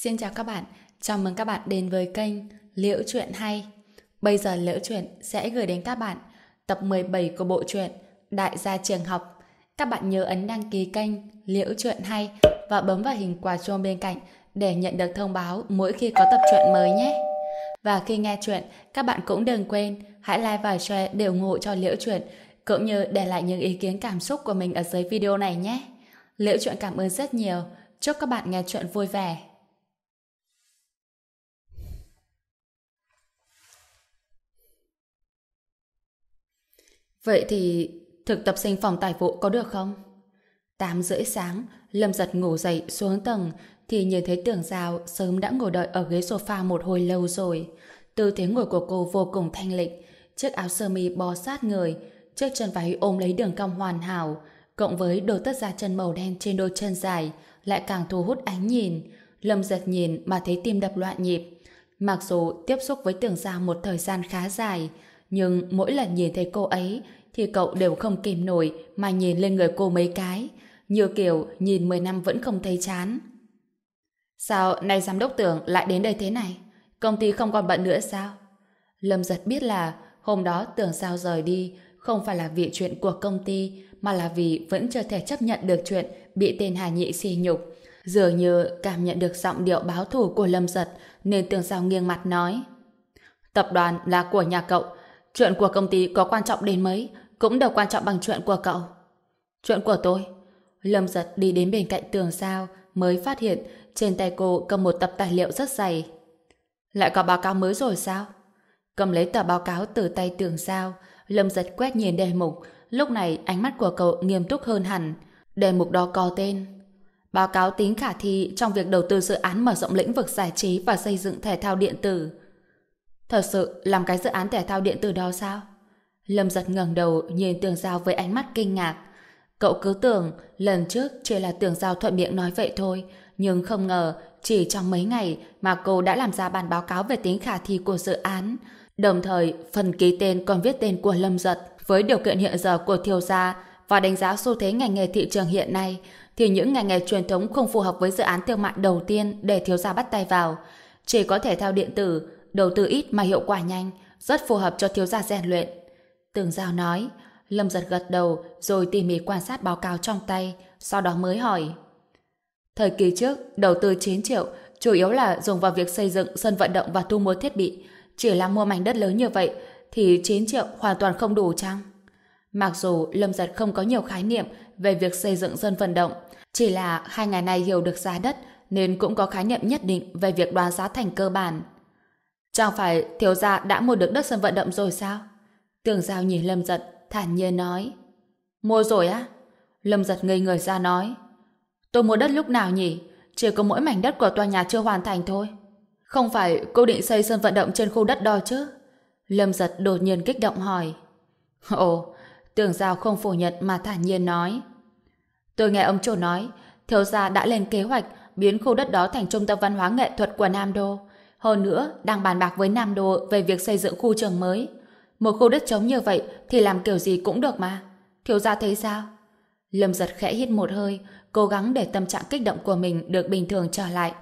Xin chào các bạn, chào mừng các bạn đến với kênh Liễu Chuyện Hay. Bây giờ Liễu Chuyện sẽ gửi đến các bạn tập 17 của bộ truyện Đại gia trường học. Các bạn nhớ ấn đăng ký kênh Liễu Chuyện Hay và bấm vào hình quả chuông bên cạnh để nhận được thông báo mỗi khi có tập truyện mới nhé. Và khi nghe chuyện, các bạn cũng đừng quên hãy like và share để ủng hộ cho Liễu Chuyện cũng như để lại những ý kiến cảm xúc của mình ở dưới video này nhé. Liễu Chuyện cảm ơn rất nhiều. Chúc các bạn nghe chuyện vui vẻ. Vậy thì thực tập sinh phòng tài vụ có được không? Tám rưỡi sáng, Lâm giật ngủ dậy xuống tầng thì nhìn thấy tưởng giao sớm đã ngồi đợi ở ghế sofa một hồi lâu rồi. Tư thế ngồi của cô vô cùng thanh lịch, chiếc áo sơ mi bó sát người, chiếc chân váy ôm lấy đường cong hoàn hảo, cộng với đồ tất da chân màu đen trên đôi chân dài, lại càng thu hút ánh nhìn. Lâm giật nhìn mà thấy tim đập loạn nhịp. Mặc dù tiếp xúc với tưởng giao một thời gian khá dài, nhưng mỗi lần nhìn thấy cô ấy thì cậu đều không kìm nổi mà nhìn lên người cô mấy cái, như kiểu nhìn 10 năm vẫn không thấy chán. Sao nay giám đốc tưởng lại đến đây thế này? Công ty không còn bận nữa sao? Lâm giật biết là hôm đó tưởng sao rời đi không phải là vì chuyện của công ty mà là vì vẫn chưa thể chấp nhận được chuyện bị tên Hà Nhị xì nhục. Dường như cảm nhận được giọng điệu báo thù của Lâm giật nên tưởng sao nghiêng mặt nói Tập đoàn là của nhà cậu chuyện của công ty có quan trọng đến mấy cũng đều quan trọng bằng chuyện của cậu. Chuyện của tôi. Lâm giật đi đến bên cạnh tường sao mới phát hiện trên tay cô cầm một tập tài liệu rất dày. Lại có báo cáo mới rồi sao? Cầm lấy tờ báo cáo từ tay tường sao, Lâm giật quét nhìn đề mục, lúc này ánh mắt của cậu nghiêm túc hơn hẳn. Đề mục đó có tên Báo cáo tính khả thi trong việc đầu tư dự án mở rộng lĩnh vực giải trí và xây dựng thể thao điện tử. Thật sự làm cái dự án thể thao điện tử đó sao? Lâm giật ngẩng đầu nhìn tường giao với ánh mắt kinh ngạc. Cậu cứ tưởng lần trước chỉ là tường giao thuận miệng nói vậy thôi, nhưng không ngờ chỉ trong mấy ngày mà cô đã làm ra bản báo cáo về tính khả thi của dự án. Đồng thời, phần ký tên còn viết tên của Lâm Giật. Với điều kiện hiện giờ của thiêu gia và đánh giá xu thế ngành nghề thị trường hiện nay, thì những ngành nghề truyền thống không phù hợp với dự án thương mại đầu tiên để thiếu gia bắt tay vào. Chỉ có thể theo điện tử, đầu tư ít mà hiệu quả nhanh, rất phù hợp cho thiếu gia rèn luyện. Tường Giao nói, Lâm giật gật đầu rồi tỉ mỉ quan sát báo cáo trong tay, sau đó mới hỏi. Thời kỳ trước, đầu tư 9 triệu, chủ yếu là dùng vào việc xây dựng sân vận động và thu mua thiết bị. Chỉ là mua mảnh đất lớn như vậy, thì 9 triệu hoàn toàn không đủ chăng? Mặc dù Lâm Giật không có nhiều khái niệm về việc xây dựng sân vận động, chỉ là hai ngày này hiểu được giá đất nên cũng có khái niệm nhất định về việc đoán giá thành cơ bản. Chẳng phải thiếu gia đã mua được đất sân vận động rồi sao? Tường Giao nhìn Lâm Giật, thản nhiên nói. Mua rồi á? Lâm Giật ngây người ra nói. Tôi mua đất lúc nào nhỉ? Chỉ có mỗi mảnh đất của tòa nhà chưa hoàn thành thôi. Không phải cô định xây sân vận động trên khu đất đó chứ? Lâm Giật đột nhiên kích động hỏi. Ồ, Tường Giao không phủ nhận mà thản nhiên nói. Tôi nghe ông chủ nói, thiếu gia đã lên kế hoạch biến khu đất đó thành trung tâm văn hóa nghệ thuật của Nam Đô. Hơn nữa, đang bàn bạc với Nam Đô về việc xây dựng khu trường mới. Một khu đất trống như vậy thì làm kiểu gì cũng được mà. Thiếu gia thấy sao? Lâm giật khẽ hít một hơi, cố gắng để tâm trạng kích động của mình được bình thường trở lại.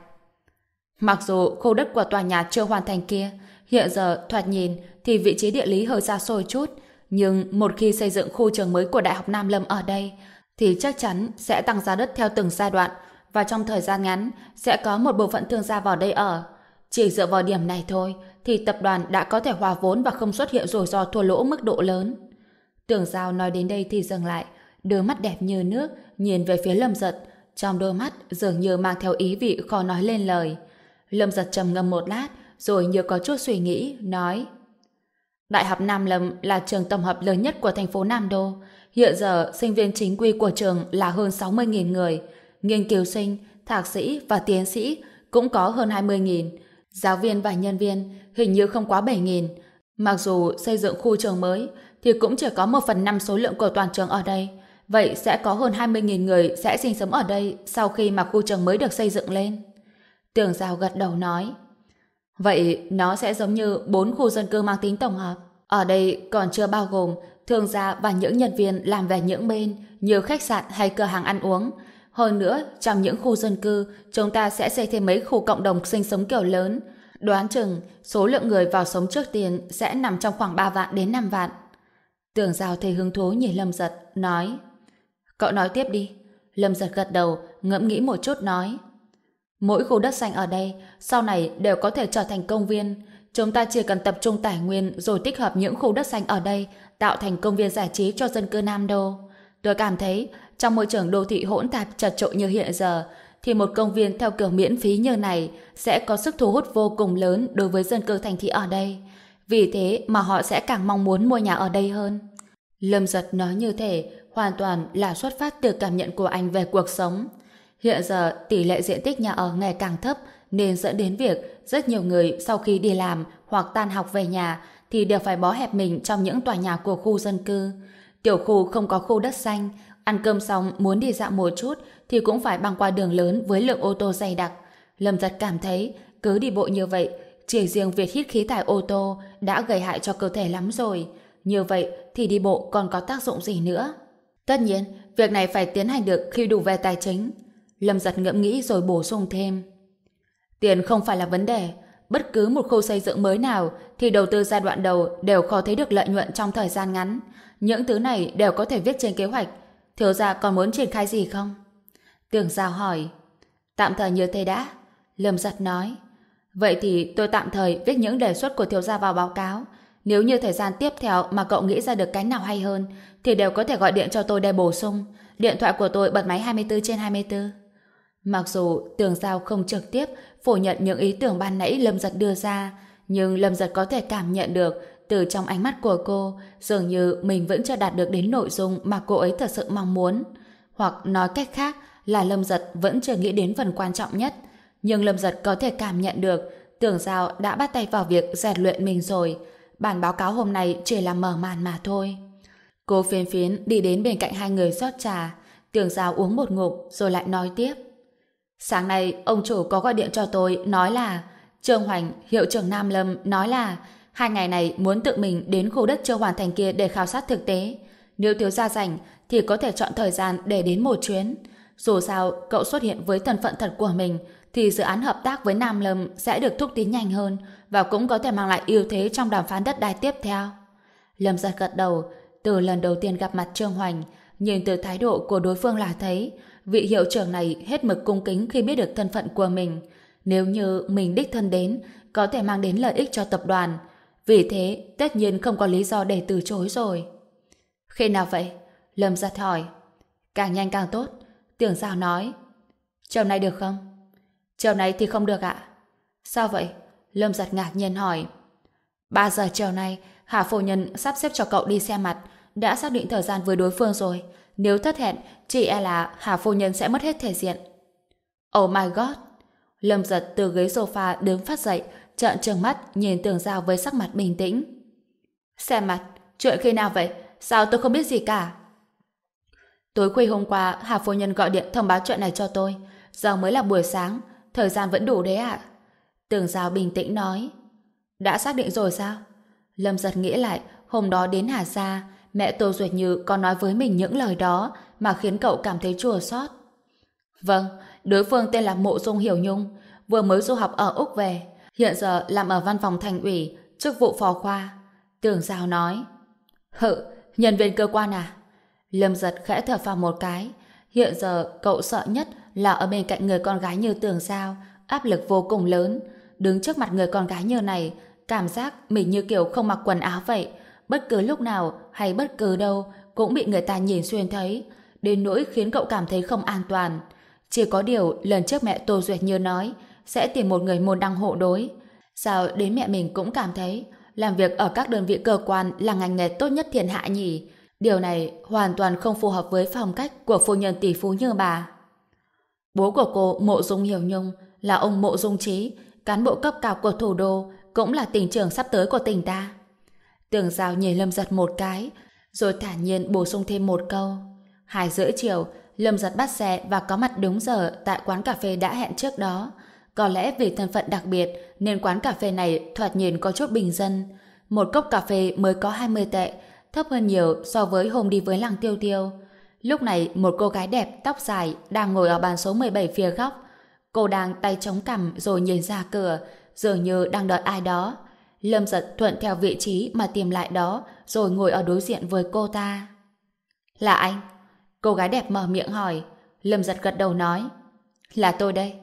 Mặc dù khu đất của tòa nhà chưa hoàn thành kia, hiện giờ thoạt nhìn thì vị trí địa lý hơi xa xôi chút, nhưng một khi xây dựng khu trường mới của Đại học Nam Lâm ở đây, thì chắc chắn sẽ tăng giá đất theo từng giai đoạn và trong thời gian ngắn sẽ có một bộ phận thương gia vào đây ở. Chỉ dựa vào điểm này thôi thì tập đoàn đã có thể hòa vốn và không xuất hiện rủi ro thua lỗ mức độ lớn. Tưởng Giao nói đến đây thì dừng lại, đôi mắt đẹp như nước nhìn về phía Lâm Giật, trong đôi mắt dường như mang theo ý vị khó nói lên lời. Lâm Giật trầm ngâm một lát, rồi như có chút suy nghĩ, nói Đại học Nam Lâm là trường tổng hợp lớn nhất của thành phố Nam Đô. Hiện giờ, sinh viên chính quy của trường là hơn 60.000 người. Nghiên cứu sinh, thạc sĩ và tiến sĩ cũng có hơn 20.000. Giáo viên và nhân viên hình như không quá 7.000. Mặc dù xây dựng khu trường mới thì cũng chỉ có 1 phần 5 số lượng của toàn trường ở đây. Vậy sẽ có hơn 20.000 người sẽ sinh sống ở đây sau khi mà khu trường mới được xây dựng lên. Tường Giao gật đầu nói, Vậy nó sẽ giống như bốn khu dân cư mang tính tổng hợp. Ở đây còn chưa bao gồm thương gia và những nhân viên làm về những bên như khách sạn hay cửa hàng ăn uống. Hơn nữa, trong những khu dân cư, chúng ta sẽ xây thêm mấy khu cộng đồng sinh sống kiểu lớn. Đoán chừng, số lượng người vào sống trước tiên sẽ nằm trong khoảng 3 vạn đến 5 vạn. Tưởng Giao thấy hứng thú nhìn Lâm Giật, nói Cậu nói tiếp đi. Lâm Giật gật đầu, ngẫm nghĩ một chút nói Mỗi khu đất xanh ở đây sau này đều có thể trở thành công viên. Chúng ta chỉ cần tập trung tài nguyên rồi tích hợp những khu đất xanh ở đây tạo thành công viên giải trí cho dân cư Nam Đô. Tôi cảm thấy trong môi trường đô thị hỗn tạp chật trội như hiện giờ thì một công viên theo kiểu miễn phí như này sẽ có sức thu hút vô cùng lớn đối với dân cư thành thị ở đây. Vì thế mà họ sẽ càng mong muốn mua nhà ở đây hơn. Lâm giật nói như thế hoàn toàn là xuất phát từ cảm nhận của anh về cuộc sống. Hiện giờ tỷ lệ diện tích nhà ở ngày càng thấp nên dẫn đến việc rất nhiều người sau khi đi làm hoặc tan học về nhà thì đều phải bó hẹp mình trong những tòa nhà của khu dân cư. Tiểu khu không có khu đất xanh, ăn cơm xong muốn đi dạo một chút thì cũng phải băng qua đường lớn với lượng ô tô dày đặc. Lâm giật cảm thấy cứ đi bộ như vậy chỉ riêng việc hít khí thải ô tô đã gây hại cho cơ thể lắm rồi. Như vậy thì đi bộ còn có tác dụng gì nữa? Tất nhiên, việc này phải tiến hành được khi đủ về tài chính. Lâm giật ngẫm nghĩ rồi bổ sung thêm. Tiền không phải là vấn đề. Bất cứ một khu xây dựng mới nào thì đầu tư giai đoạn đầu đều khó thấy được lợi nhuận trong thời gian ngắn. Những thứ này đều có thể viết trên kế hoạch. Thiếu gia còn muốn triển khai gì không? Tường Giao hỏi. Tạm thời như thế đã. Lâm giật nói. Vậy thì tôi tạm thời viết những đề xuất của thiếu gia vào báo cáo. Nếu như thời gian tiếp theo mà cậu nghĩ ra được cái nào hay hơn thì đều có thể gọi điện cho tôi để bổ sung. Điện thoại của tôi bật máy 24 trên 24. Mặc dù Tường Giao không trực tiếp phủ nhận những ý tưởng ban nãy Lâm Giật đưa ra, nhưng Lâm Giật có thể cảm nhận được từ trong ánh mắt của cô dường như mình vẫn chưa đạt được đến nội dung mà cô ấy thật sự mong muốn. Hoặc nói cách khác là Lâm Giật vẫn chưa nghĩ đến phần quan trọng nhất. Nhưng Lâm Giật có thể cảm nhận được tưởng Giao đã bắt tay vào việc rèn luyện mình rồi. Bản báo cáo hôm nay chỉ là mở màn mà thôi. Cô phiến phiến đi đến bên cạnh hai người rót trà. tưởng Giao uống một ngụm rồi lại nói tiếp. Sáng nay, ông chủ có gọi điện cho tôi nói là Trương Hoành, hiệu trưởng Nam Lâm nói là hai ngày này muốn tự mình đến khu đất chưa hoàn thành kia để khảo sát thực tế. Nếu thiếu gia rảnh thì có thể chọn thời gian để đến một chuyến. Dù sao, cậu xuất hiện với thân phận thật của mình thì dự án hợp tác với Nam Lâm sẽ được thúc tiến nhanh hơn và cũng có thể mang lại ưu thế trong đàm phán đất đai tiếp theo. Lâm giật gật đầu, từ lần đầu tiên gặp mặt Trương Hoành, nhìn từ thái độ của đối phương là thấy vị hiệu trưởng này hết mực cung kính khi biết được thân phận của mình. Nếu như mình đích thân đến, có thể mang đến lợi ích cho tập đoàn. Vì thế, tất nhiên không có lý do để từ chối rồi. Khi nào vậy? Lâm giật hỏi. Càng nhanh càng tốt. Tưởng sao nói. Chiều nay được không? Chiều nay thì không được ạ. Sao vậy? Lâm giật ngạc nhiên hỏi. ba giờ chiều nay, Hà Phu Nhân sắp xếp cho cậu đi xem mặt. Đã xác định thời gian với đối phương rồi. Nếu thất hẹn, chị e là Hà Phu Nhân sẽ mất hết thể diện. Oh my god! Lâm giật từ ghế sofa đứng phát dậy, trợn trừng mắt nhìn tường giao với sắc mặt bình tĩnh. Xem mặt, chuyện khi nào vậy? Sao tôi không biết gì cả? Tối khuya hôm qua, Hà Phu Nhân gọi điện thông báo chuyện này cho tôi. Giờ mới là buổi sáng, thời gian vẫn đủ đấy ạ. Tường giao bình tĩnh nói. Đã xác định rồi sao? Lâm giật nghĩ lại, hôm đó đến Hà Gia, mẹ Tô Duyệt Như có nói với mình những lời đó mà khiến cậu cảm thấy chua xót. Vâng, đối phương tên là Mộ Dung Hiểu Nhung, vừa mới du học ở Úc về, hiện giờ làm ở văn phòng thành ủy, chức vụ phó khoa. Tưởng Giao nói, Hự, nhân viên cơ quan à? Lâm giật khẽ thở phào một cái. Hiện giờ cậu sợ nhất là ở bên cạnh người con gái như Tưởng Giao, áp lực vô cùng lớn. Đứng trước mặt người con gái như này, cảm giác mình như kiểu không mặc quần áo vậy, bất cứ lúc nào hay bất cứ đâu cũng bị người ta nhìn xuyên thấy, đến nỗi khiến cậu cảm thấy không an toàn. Chỉ có điều lần trước mẹ Tô Duyệt Như nói sẽ tìm một người môn đăng hộ đối. Sao đến mẹ mình cũng cảm thấy làm việc ở các đơn vị cơ quan là ngành nghề tốt nhất thiên hạ nhỉ? Điều này hoàn toàn không phù hợp với phong cách của phu nhân tỷ phú như bà. Bố của cô Mộ Dung Hiểu Nhung là ông Mộ Dung Trí, cán bộ cấp cao của thủ đô, cũng là tỉnh trưởng sắp tới của tỉnh ta. Tường Giao nhìn Lâm Giật một cái, rồi thản nhiên bổ sung thêm một câu. Hai rưỡi chiều, Lâm Giật bắt xe và có mặt đúng giờ tại quán cà phê đã hẹn trước đó. Có lẽ vì thân phận đặc biệt nên quán cà phê này thoạt nhìn có chút bình dân. Một cốc cà phê mới có 20 tệ, thấp hơn nhiều so với hôm đi với làng tiêu tiêu. Lúc này một cô gái đẹp tóc dài đang ngồi ở bàn số 17 phía góc. Cô đang tay chống cằm rồi nhìn ra cửa, dường như đang đợi ai đó. Lâm giật thuận theo vị trí mà tìm lại đó, rồi ngồi ở đối diện với cô ta. Là anh? Cô gái đẹp mở miệng hỏi. Lâm giật gật đầu nói. Là tôi đây.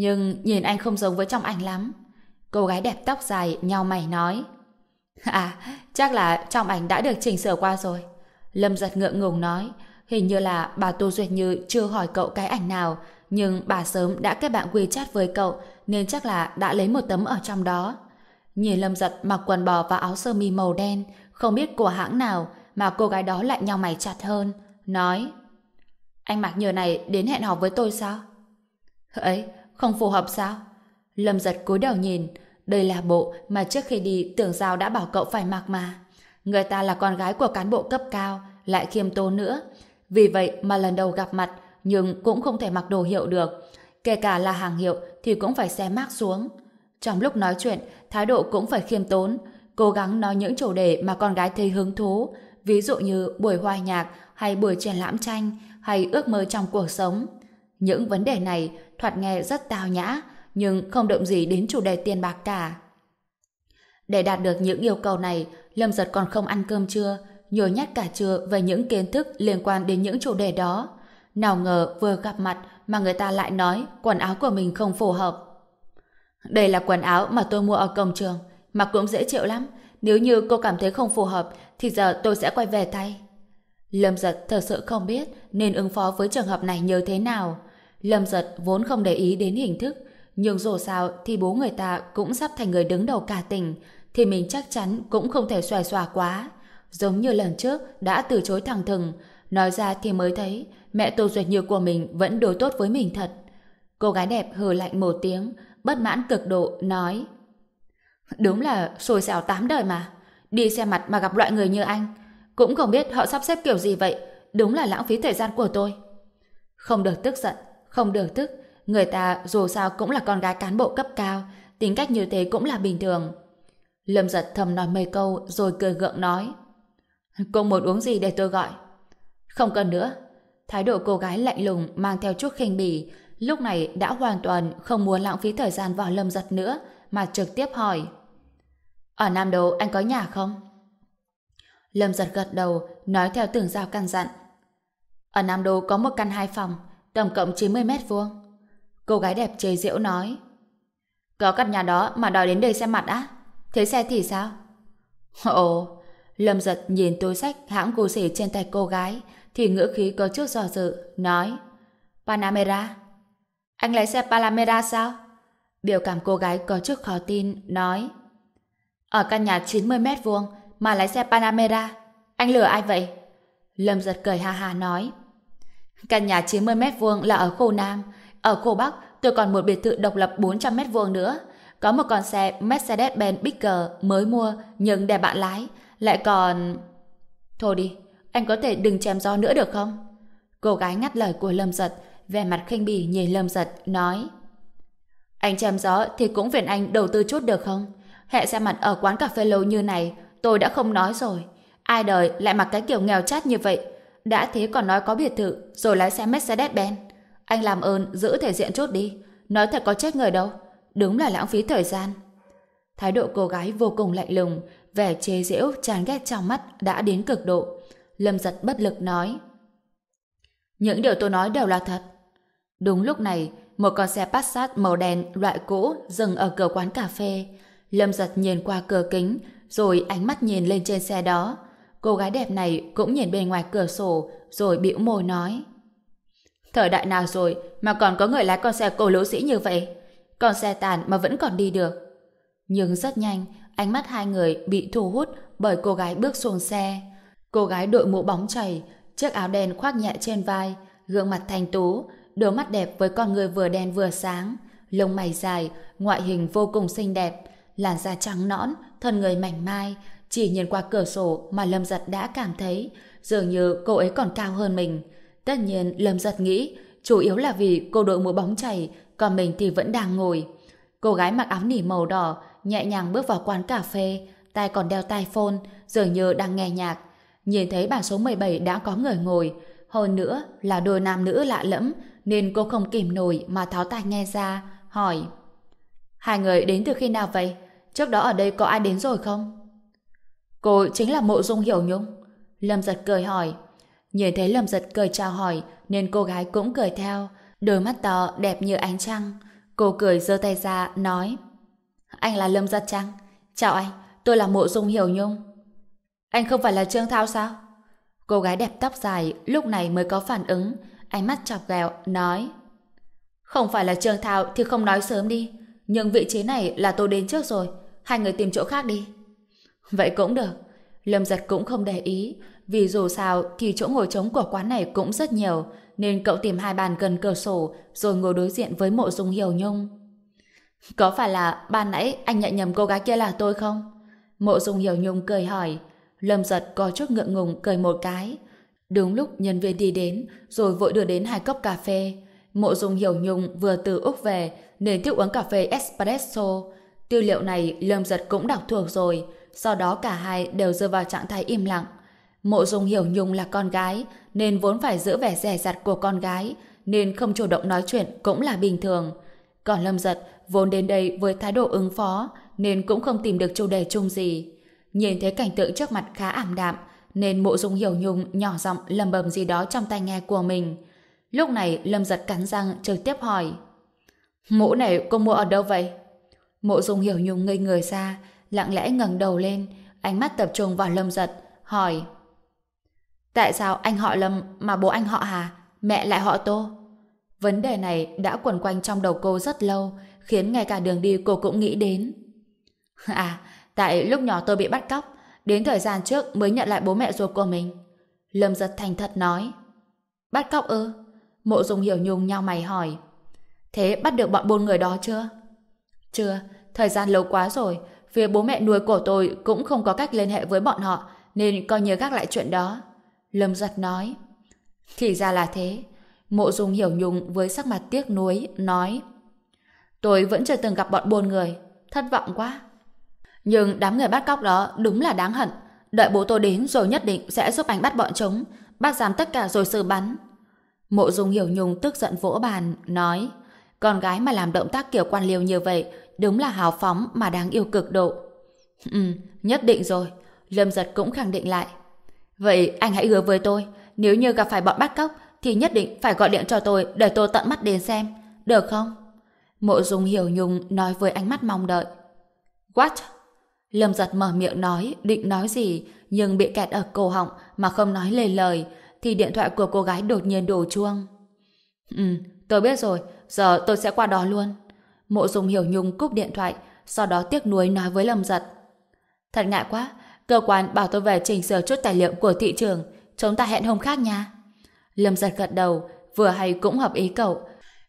Nhưng nhìn anh không giống với trong ảnh lắm. Cô gái đẹp tóc dài nhau mày nói. À, chắc là trong ảnh đã được chỉnh sửa qua rồi. Lâm giật ngượng ngùng nói. Hình như là bà Tô Duyệt Như chưa hỏi cậu cái ảnh nào, nhưng bà sớm đã kết bạn WeChat với cậu, nên chắc là đã lấy một tấm ở trong đó. Nhìn Lâm Giật mặc quần bò và áo sơ mi màu đen, không biết của hãng nào mà cô gái đó lại nhau mày chặt hơn, nói Anh mặc nhờ này đến hẹn hò với tôi sao? Ấy, không phù hợp sao? Lâm Giật cúi đầu nhìn, đây là bộ mà trước khi đi tưởng giao đã bảo cậu phải mặc mà. Người ta là con gái của cán bộ cấp cao, lại khiêm tốn nữa. Vì vậy mà lần đầu gặp mặt, nhưng cũng không thể mặc đồ hiệu được. Kể cả là hàng hiệu thì cũng phải xem mác xuống. Trong lúc nói chuyện, thái độ cũng phải khiêm tốn, cố gắng nói những chủ đề mà con gái thấy hứng thú, ví dụ như buổi hoa nhạc hay buổi triển lãm tranh hay ước mơ trong cuộc sống. Những vấn đề này thoạt nghe rất tào nhã, nhưng không động gì đến chủ đề tiền bạc cả. Để đạt được những yêu cầu này, Lâm Giật còn không ăn cơm trưa, nhồi nhét cả trưa về những kiến thức liên quan đến những chủ đề đó. Nào ngờ vừa gặp mặt mà người ta lại nói quần áo của mình không phù hợp. Đây là quần áo mà tôi mua ở công trường, mặc cũng dễ chịu lắm. Nếu như cô cảm thấy không phù hợp, thì giờ tôi sẽ quay về thay. Lâm Giật thật sự không biết nên ứng phó với trường hợp này như thế nào. Lâm Giật vốn không để ý đến hình thức, nhưng dù sao thì bố người ta cũng sắp thành người đứng đầu cả tỉnh, thì mình chắc chắn cũng không thể xòe xòa quá. Giống như lần trước đã từ chối thẳng thừng, nói ra thì mới thấy mẹ Tô Duyệt Như của mình vẫn đối tốt với mình thật. Cô gái đẹp hừ lạnh một tiếng, bất mãn cực độ, nói Đúng là sôi xào tám đời mà. Đi xe mặt mà gặp loại người như anh. Cũng không biết họ sắp xếp kiểu gì vậy. Đúng là lãng phí thời gian của tôi. Không được tức giận, không được tức. Người ta dù sao cũng là con gái cán bộ cấp cao. Tính cách như thế cũng là bình thường. Lâm giật thầm nói mấy câu rồi cười gượng nói, Cô muốn uống gì để tôi gọi? Không cần nữa. Thái độ cô gái lạnh lùng mang theo chút khinh bỉ, lúc này đã hoàn toàn không muốn lãng phí thời gian vào lâm giật nữa, mà trực tiếp hỏi, Ở Nam Đô anh có nhà không? Lâm giật gật đầu, nói theo tưởng giao căn dặn, Ở Nam Đô có một căn hai phòng tổng cộng 90 mét vuông Cô gái đẹp chế giễu nói Có căn nhà đó mà đòi đến đây xem mặt á? Thế xe thì sao? Ồ, Lâm giật nhìn túi sách hãng cô xỉ trên tay cô gái thì ngữ khí có chút do dự, nói Panamera. Anh lái xe Panamera sao? Biểu cảm cô gái có chút khó tin, nói Ở căn nhà 90 mét vuông mà lái xe Panamera. Anh lừa ai vậy? Lâm giật cười ha ha nói Căn nhà 90 mét vuông là ở khu Nam. Ở khu Bắc, tôi còn một biệt thự độc lập 400 mét vuông nữa. Có một con xe Mercedes-Benz Bigger mới mua nhưng để bạn lái. Lại còn... Thôi đi, anh có thể đừng chém gió nữa được không? Cô gái ngắt lời của Lâm Giật, vẻ mặt khinh bỉ nhìn Lâm Giật, nói Anh chém gió thì cũng phiền anh đầu tư chút được không? Hẹn xe mặt ở quán cà phê lâu như này, tôi đã không nói rồi. Ai đời lại mặc cái kiểu nghèo chát như vậy? Đã thế còn nói có biệt thự, rồi lái xe Mercedes-Benz. Anh làm ơn giữ thể diện chút đi. Nói thật có chết người đâu. Đúng là lãng phí thời gian. Thái độ cô gái vô cùng lạnh lùng, vẻ chế giễu chán ghét trong mắt đã đến cực độ. Lâm giật bất lực nói. Những điều tôi nói đều là thật. Đúng lúc này, một con xe Passat màu đen loại cũ dừng ở cửa quán cà phê. Lâm giật nhìn qua cửa kính, rồi ánh mắt nhìn lên trên xe đó. Cô gái đẹp này cũng nhìn bên ngoài cửa sổ, rồi bĩu môi nói. Thời đại nào rồi mà còn có người lái con xe cổ lỗ sĩ như vậy? Con xe tàn mà vẫn còn đi được. Nhưng rất nhanh, ánh mắt hai người bị thu hút bởi cô gái bước xuống xe. Cô gái đội mũ bóng chảy, chiếc áo đen khoác nhẹ trên vai, gương mặt thanh tú, đôi mắt đẹp với con người vừa đen vừa sáng, lông mày dài, ngoại hình vô cùng xinh đẹp, làn da trắng nõn, thân người mảnh mai, chỉ nhìn qua cửa sổ mà Lâm Giật đã cảm thấy dường như cô ấy còn cao hơn mình. Tất nhiên Lâm Giật nghĩ chủ yếu là vì cô đội mũ bóng chảy, còn mình thì vẫn đang ngồi. Cô gái mặc áo nỉ màu đỏ, nhẹ nhàng bước vào quán cà phê, tay còn đeo tai phone, dường như đang nghe nhạc. Nhìn thấy bảng số 17 đã có người ngồi, Hơn nữa là đôi nam nữ lạ lẫm, nên cô không kìm nổi mà tháo tai nghe ra, hỏi. Hai người đến từ khi nào vậy? Trước đó ở đây có ai đến rồi không? Cô chính là Mộ Dung Hiểu Nhung. Lâm giật cười hỏi. Nhìn thấy Lâm giật cười chào hỏi, nên cô gái cũng cười theo. Đôi mắt to đẹp như ánh trăng. Cô cười giơ tay ra, nói. Anh là Lâm giật chăng? Chào anh, tôi là Mộ Dung Hiểu Nhung. Anh không phải là Trương Thao sao? Cô gái đẹp tóc dài lúc này mới có phản ứng, ánh mắt chọc ghẹo, nói Không phải là Trương Thao thì không nói sớm đi, nhưng vị trí này là tôi đến trước rồi, hai người tìm chỗ khác đi. Vậy cũng được. Lâm giật cũng không để ý, vì dù sao thì chỗ ngồi trống của quán này cũng rất nhiều, nên cậu tìm hai bàn gần cửa sổ rồi ngồi đối diện với mộ dung hiểu nhung. Có phải là ban nãy anh nhận nhầm cô gái kia là tôi không? Mộ dung hiểu nhung cười hỏi. Lâm giật có chút ngượng ngùng cười một cái. Đúng lúc nhân viên đi đến, rồi vội đưa đến hai cốc cà phê. Mộ dung hiểu nhung vừa từ Úc về, nên thích uống cà phê espresso. Tư liệu này Lâm giật cũng đọc thuộc rồi, sau đó cả hai đều rơi vào trạng thái im lặng. Mộ dung hiểu nhung là con gái, nên vốn phải giữ vẻ rẻ rặt của con gái, nên không chủ động nói chuyện cũng là bình thường. Còn Lâm giật vốn đến đây với thái độ ứng phó, nên cũng không tìm được chủ đề chung gì. Nhìn thấy cảnh tượng trước mặt khá ảm đạm, nên mộ dung hiểu nhung nhỏ giọng lầm bầm gì đó trong tai nghe của mình. Lúc này Lâm giật cắn răng trực tiếp hỏi. Mũ này cô mua ở đâu vậy? Mộ dung hiểu nhung ngây người ra, lặng lẽ ngẩng đầu lên, ánh mắt tập trung vào Lâm giật, hỏi. Tại sao anh họ Lâm mà bố anh họ Hà, mẹ lại họ Tô? Vấn đề này đã quẩn quanh trong đầu cô rất lâu, khiến ngay cả đường đi cô cũng nghĩ đến. À, Tại lúc nhỏ tôi bị bắt cóc, đến thời gian trước mới nhận lại bố mẹ ruột của mình. Lâm giật thành thật nói. Bắt cóc ư? Mộ dùng hiểu nhung nhau mày hỏi. Thế bắt được bọn buôn người đó chưa? Chưa, thời gian lâu quá rồi. Phía bố mẹ nuôi của tôi cũng không có cách liên hệ với bọn họ, nên coi như gác lại chuyện đó. Lâm giật nói. Thì ra là thế. Mộ dùng hiểu nhung với sắc mặt tiếc nuối, nói. Tôi vẫn chưa từng gặp bọn buôn người. Thất vọng quá. Nhưng đám người bắt cóc đó đúng là đáng hận. Đợi bố tôi đến rồi nhất định sẽ giúp anh bắt bọn chúng, bắt giam tất cả rồi xử bắn. Mộ Dung Hiểu Nhung tức giận vỗ bàn, nói con gái mà làm động tác kiểu quan liêu như vậy đúng là hào phóng mà đáng yêu cực độ. Ừ, nhất định rồi. Lâm giật cũng khẳng định lại. Vậy anh hãy hứa với tôi, nếu như gặp phải bọn bắt cóc thì nhất định phải gọi điện cho tôi để tôi tận mắt đến xem. Được không? Mộ Dung Hiểu Nhung nói với ánh mắt mong đợi. What? Lâm giật mở miệng nói, định nói gì, nhưng bị kẹt ở cổ họng mà không nói lời lời, thì điện thoại của cô gái đột nhiên đổ chuông. Ừ, tôi biết rồi, giờ tôi sẽ qua đó luôn. Mộ Dung hiểu nhung cúp điện thoại, sau đó tiếc nuối nói với Lâm giật. Thật ngại quá, cơ quan bảo tôi về chỉnh sửa chút tài liệu của thị trường, chúng ta hẹn hôm khác nha. Lâm giật gật đầu, vừa hay cũng hợp ý cậu.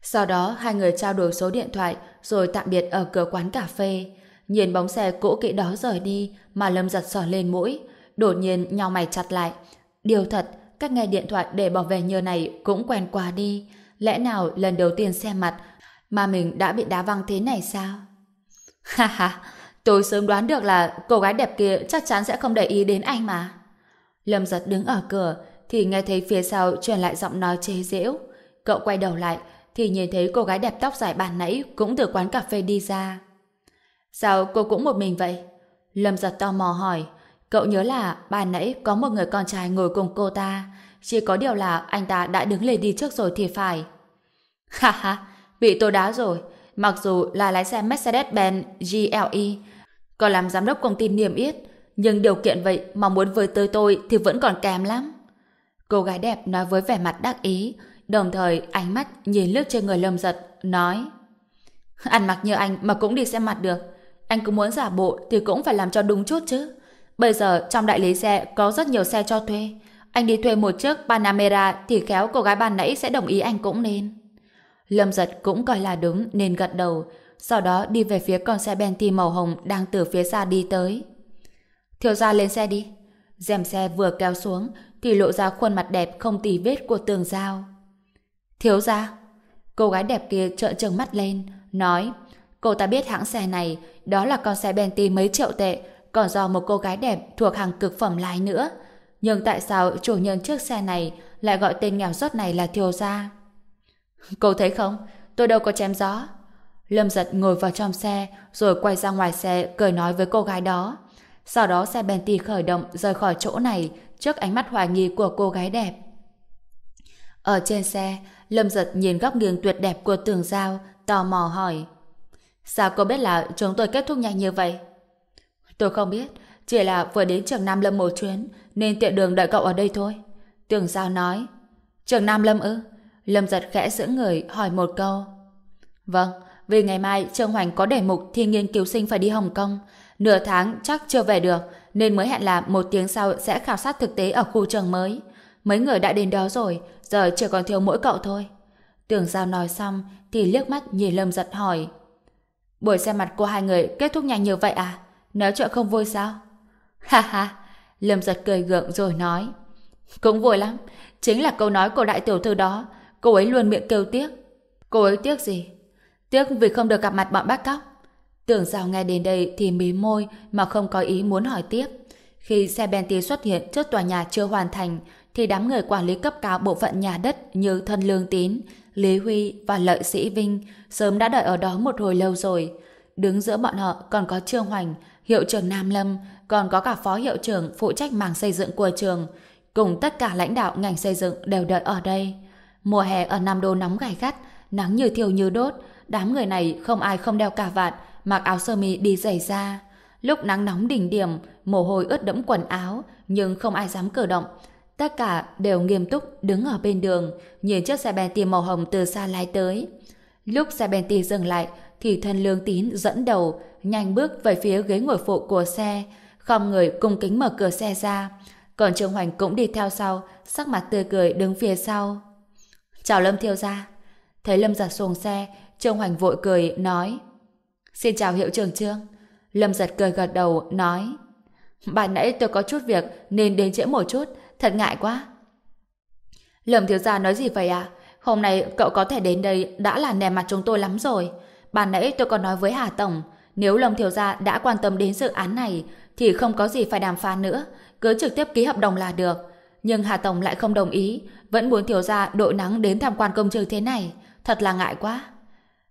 Sau đó hai người trao đổi số điện thoại rồi tạm biệt ở cửa quán cà phê. Nhìn bóng xe cũ kỹ đó rời đi mà Lâm giật sỏ lên mũi, đột nhiên nhau mày chặt lại. Điều thật, cách nghe điện thoại để bảo vệ nhờ này cũng quen qua đi. Lẽ nào lần đầu tiên xem mặt mà mình đã bị đá văng thế này sao? Ha ha, tôi sớm đoán được là cô gái đẹp kia chắc chắn sẽ không để ý đến anh mà. Lâm giật đứng ở cửa thì nghe thấy phía sau truyền lại giọng nói chế giễu. Cậu quay đầu lại thì nhìn thấy cô gái đẹp tóc dài bàn nãy cũng từ quán cà phê đi ra. Sao cô cũng một mình vậy? Lâm giật tò mò hỏi. Cậu nhớ là bàn nãy có một người con trai ngồi cùng cô ta. Chỉ có điều là anh ta đã đứng lên đi trước rồi thì phải. Ha ha, bị tôi đá rồi. Mặc dù là lái xe Mercedes-Benz GLE, còn làm giám đốc công ty niềm yết, nhưng điều kiện vậy mà muốn với tới tôi thì vẫn còn kém lắm. Cô gái đẹp nói với vẻ mặt đắc ý, đồng thời ánh mắt nhìn lướt trên người lâm giật, nói Ăn mặc như anh mà cũng đi xem mặt được. Anh cứ muốn giả bộ thì cũng phải làm cho đúng chút chứ. Bây giờ trong đại lý xe có rất nhiều xe cho thuê. Anh đi thuê một chiếc Panamera thì khéo cô gái ban nãy sẽ đồng ý anh cũng nên. Lâm giật cũng coi là đúng nên gật đầu. Sau đó đi về phía con xe Bentley màu hồng đang từ phía xa đi tới. Thiếu gia lên xe đi. Dèm xe vừa kéo xuống thì lộ ra khuôn mặt đẹp không tì vết của tường giao. Thiếu gia. Cô gái đẹp kia trợn trừng mắt lên, nói Cô ta biết hãng xe này, đó là con xe Bentley mấy triệu tệ, còn do một cô gái đẹp thuộc hàng cực phẩm lái nữa. Nhưng tại sao chủ nhân chiếc xe này lại gọi tên nghèo rớt này là thiếu gia. Cô thấy không? Tôi đâu có chém gió. Lâm giật ngồi vào trong xe, rồi quay ra ngoài xe cười nói với cô gái đó. Sau đó xe Bentley khởi động rời khỏi chỗ này trước ánh mắt hoài nghi của cô gái đẹp. Ở trên xe, Lâm giật nhìn góc nghiêng tuyệt đẹp của tường giao, tò mò hỏi. Sao cô biết là chúng tôi kết thúc nhanh như vậy? Tôi không biết, chỉ là vừa đến trường Nam Lâm một chuyến, nên tiện đường đợi cậu ở đây thôi. Tường giao nói. Trường Nam Lâm ư? Lâm giật khẽ giữ người hỏi một câu. Vâng, vì ngày mai Trương Hoành có đề mục thi nghiên cứu sinh phải đi Hồng Kông. Nửa tháng chắc chưa về được, nên mới hẹn là một tiếng sau sẽ khảo sát thực tế ở khu trường mới. Mấy người đã đến đó rồi, giờ chỉ còn thiếu mỗi cậu thôi. Tưởng Giao nói xong thì liếc mắt nhìn Lâm giật hỏi. Buổi xem mặt của hai người kết thúc nhanh như vậy à? Nói chuyện không vui sao? Ha ha, Lâm giật cười gượng rồi nói. Cũng vui lắm, chính là câu nói của đại tiểu thư đó. Cô ấy luôn miệng kêu tiếc. Cô ấy tiếc gì? Tiếc vì không được gặp mặt bọn bắt cóc. Tưởng Giao nghe đến đây thì mí môi mà không có ý muốn hỏi tiếp. Khi xe Bentley xuất hiện trước tòa nhà chưa hoàn thành, thì đám người quản lý cấp cao bộ phận nhà đất như thân lương tín, Lý Huy và lợi sĩ Vinh sớm đã đợi ở đó một hồi lâu rồi. Đứng giữa bọn họ còn có Trương Hoành, hiệu trưởng Nam Lâm, còn có cả phó hiệu trưởng phụ trách mảng xây dựng của trường, cùng tất cả lãnh đạo ngành xây dựng đều đợi ở đây. Mùa hè ở Nam Đô nóng gay gắt, nắng như thiêu như đốt, đám người này không ai không đeo cà vạt, mặc áo sơ mi đi giày da. Lúc nắng nóng đỉnh điểm, mồ hôi ướt đẫm quần áo, nhưng không ai dám cử động. Tất cả đều nghiêm túc đứng ở bên đường, nhìn chiếc xe Bentley màu hồng từ xa lái tới. Lúc xe Bentley dừng lại, thì thân lương tín dẫn đầu, nhanh bước về phía ghế ngồi phụ của xe, không người cung kính mở cửa xe ra. Còn Trương Hoành cũng đi theo sau, sắc mặt tươi cười đứng phía sau. Chào Lâm Thiêu Gia. Thấy Lâm giật xuống xe, Trương Hoành vội cười, nói Xin chào hiệu trưởng Trương. Lâm giật cười gật đầu, nói Bạn nãy tôi có chút việc nên đến trễ một chút, thật ngại quá. Lâm thiếu gia nói gì vậy à? Hôm nay cậu có thể đến đây đã là nè mặt chúng tôi lắm rồi. Bạn nãy tôi còn nói với Hà Tổng, nếu Lâm thiếu gia đã quan tâm đến dự án này thì không có gì phải đàm phán nữa, cứ trực tiếp ký hợp đồng là được. Nhưng Hà Tổng lại không đồng ý, vẫn muốn thiếu gia đội nắng đến tham quan công trường thế này. Thật là ngại quá.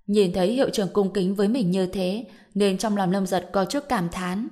Nhìn thấy hiệu trưởng cung kính với mình như thế, nên trong lòng Lâm Giật có chút cảm thán.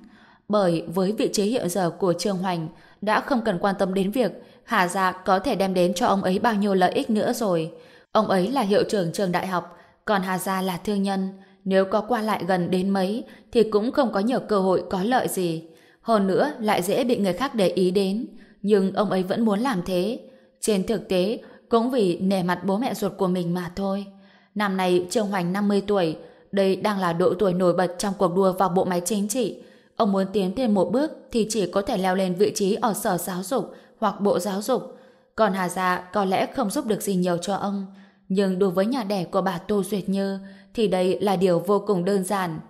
Bởi với vị trí hiện giờ của Trương Hoành, đã không cần quan tâm đến việc Hà Gia có thể đem đến cho ông ấy bao nhiêu lợi ích nữa rồi. Ông ấy là hiệu trưởng trường đại học, còn Hà Gia là thương nhân. Nếu có qua lại gần đến mấy, thì cũng không có nhiều cơ hội có lợi gì. Hơn nữa, lại dễ bị người khác để ý đến. Nhưng ông ấy vẫn muốn làm thế. Trên thực tế, cũng vì nề mặt bố mẹ ruột của mình mà thôi. Năm nay Trương Hoành 50 tuổi, đây đang là độ tuổi nổi bật trong cuộc đua vào bộ máy chính trị. Ông muốn tiến thêm một bước thì chỉ có thể leo lên vị trí ở sở giáo dục hoặc bộ giáo dục. Còn Hà Gia có lẽ không giúp được gì nhiều cho ông. Nhưng đối với nhà đẻ của bà Tô Duyệt Như thì đây là điều vô cùng đơn giản.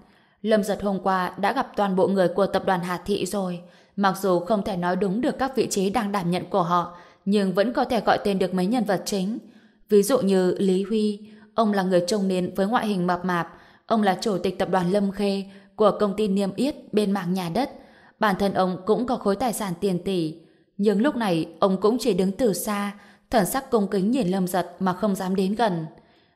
Lâm Giật hôm qua đã gặp toàn bộ người của tập đoàn Hà Thị rồi. Mặc dù không thể nói đúng được các vị trí đang đảm nhận của họ, nhưng vẫn có thể gọi tên được mấy nhân vật chính. Ví dụ như Lý Huy, ông là người trông nên với ngoại hình mập mạp, ông là chủ tịch tập đoàn Lâm Khê của công ty niêm yết bên mảng nhà đất. Bản thân ông cũng có khối tài sản tiền tỷ. Nhưng lúc này ông cũng chỉ đứng từ xa, thần sắc cung kính nhìn Lâm Giật mà không dám đến gần.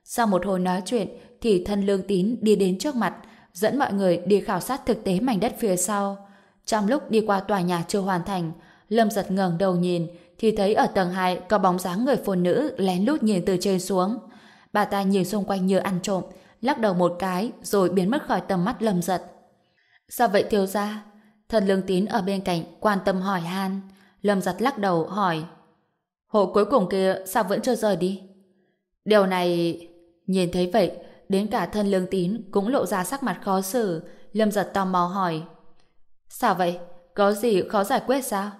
Sau một hồi nói chuyện thì thân lương tín đi đến trước mặt, dẫn mọi người đi khảo sát thực tế mảnh đất phía sau. Trong lúc đi qua tòa nhà chưa hoàn thành, Lâm Giật ngẩng đầu nhìn thì thấy ở tầng 2 có bóng dáng người phụ nữ lén lút nhìn từ trên xuống. Bà ta nhìn xung quanh như ăn trộm, lắc đầu một cái rồi biến mất khỏi tầm mắt Lâm Giật. Sao vậy thiếu gia? Thần lương tín ở bên cạnh quan tâm hỏi han. Lâm Giật lắc đầu hỏi Hộ cuối cùng kia sao vẫn chưa rời đi? Điều này... Nhìn thấy vậy, đến cả thân lương tín cũng lộ ra sắc mặt khó xử. Lâm Giật tò mò hỏi Sao vậy? Có gì khó giải quyết sao?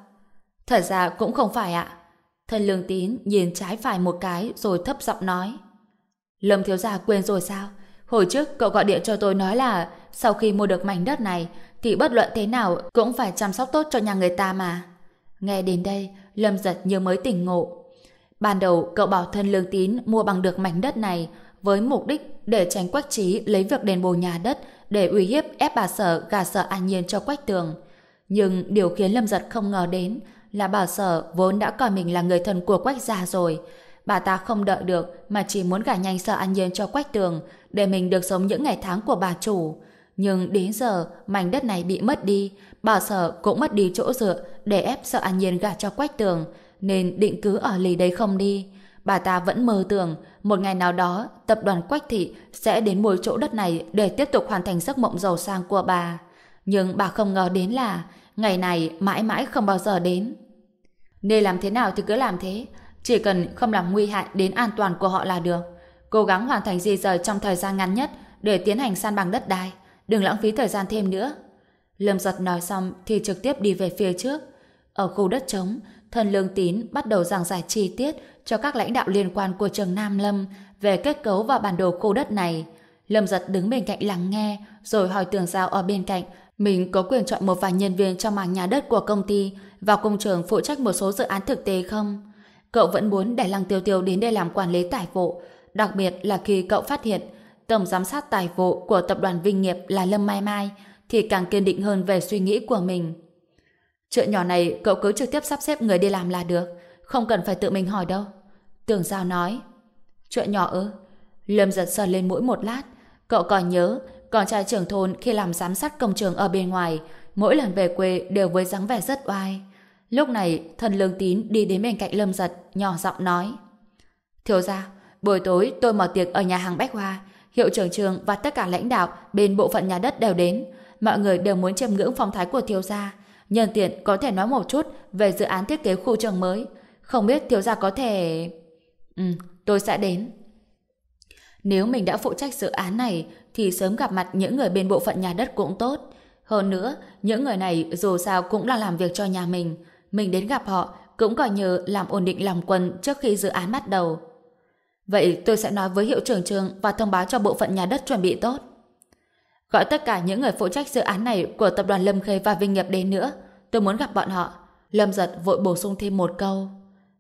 Thật ra cũng không phải ạ. Thân lương tín nhìn trái phải một cái rồi thấp giọng nói. Lâm thiếu gia quên rồi sao? Hồi trước cậu gọi điện cho tôi nói là sau khi mua được mảnh đất này thì bất luận thế nào cũng phải chăm sóc tốt cho nhà người ta mà. Nghe đến đây, Lâm giật như mới tỉnh ngộ. Ban đầu cậu bảo thân lương tín mua bằng được mảnh đất này với mục đích để tránh quách trí lấy việc đền bù nhà đất để uy hiếp ép bà sở gà sở an nhiên cho quách tường. Nhưng điều khiến Lâm giật không ngờ đến là bà sở vốn đã coi mình là người thân của Quách gia rồi. Bà ta không đợi được mà chỉ muốn gả nhanh sợ an nhiên cho Quách tường để mình được sống những ngày tháng của bà chủ. Nhưng đến giờ mảnh đất này bị mất đi, bà sở cũng mất đi chỗ dựa để ép sợ an nhiên gả cho Quách tường nên định cứ ở lì đây không đi. Bà ta vẫn mơ tưởng một ngày nào đó tập đoàn Quách Thị sẽ đến mua chỗ đất này để tiếp tục hoàn thành giấc mộng giàu sang của bà. Nhưng bà không ngờ đến là ngày này mãi mãi không bao giờ đến. Nên làm thế nào thì cứ làm thế, chỉ cần không làm nguy hại đến an toàn của họ là được. Cố gắng hoàn thành di rời trong thời gian ngắn nhất để tiến hành san bằng đất đai, đừng lãng phí thời gian thêm nữa. Lâm giật nói xong thì trực tiếp đi về phía trước. Ở khu đất trống, thần lương tín bắt đầu giảng giải chi tiết cho các lãnh đạo liên quan của trường Nam Lâm về kết cấu và bản đồ khu đất này. Lâm giật đứng bên cạnh lắng nghe, rồi hỏi tường giao ở bên cạnh mình có quyền chọn một vài nhân viên trong mảng nhà đất của công ty vào công trường phụ trách một số dự án thực tế không? Cậu vẫn muốn để Lăng Tiêu Tiêu đến đây làm quản lý tài vụ, đặc biệt là khi cậu phát hiện tổng giám sát tài vụ của tập đoàn Vinh Nghiệp là Lâm Mai Mai thì càng kiên định hơn về suy nghĩ của mình. Chuyện nhỏ này cậu cứ trực tiếp sắp xếp người đi làm là được, không cần phải tự mình hỏi đâu. Tưởng Giao nói. Chuyện nhỏ ư? Lâm giật sờ lên mũi một lát. Cậu còn nhớ, con trai trưởng thôn khi làm giám sát công trường ở bên ngoài, mỗi lần về quê đều với dáng vẻ rất oai. Lúc này, thần lương tín đi đến bên cạnh Lâm giật, nhỏ giọng nói. Thiếu ra, buổi tối tôi mở tiệc ở nhà hàng Bách Hoa, hiệu trưởng trường và tất cả lãnh đạo bên bộ phận nhà đất đều đến. Mọi người đều muốn chiêm ngưỡng phong thái của thiếu gia. Nhân tiện có thể nói một chút về dự án thiết kế khu trường mới. Không biết thiếu gia có thể... Ừ, tôi sẽ đến. Nếu mình đã phụ trách dự án này thì sớm gặp mặt những người bên bộ phận nhà đất cũng tốt. Hơn nữa, những người này dù sao cũng là làm việc cho nhà mình. Mình đến gặp họ cũng coi như làm ổn định lòng quân trước khi dự án bắt đầu. Vậy tôi sẽ nói với hiệu trưởng trường và thông báo cho bộ phận nhà đất chuẩn bị tốt. Gọi tất cả những người phụ trách dự án này của tập đoàn Lâm Khê và Vinh Nghiệp đến nữa. Tôi muốn gặp bọn họ. Lâm giật vội bổ sung thêm một câu.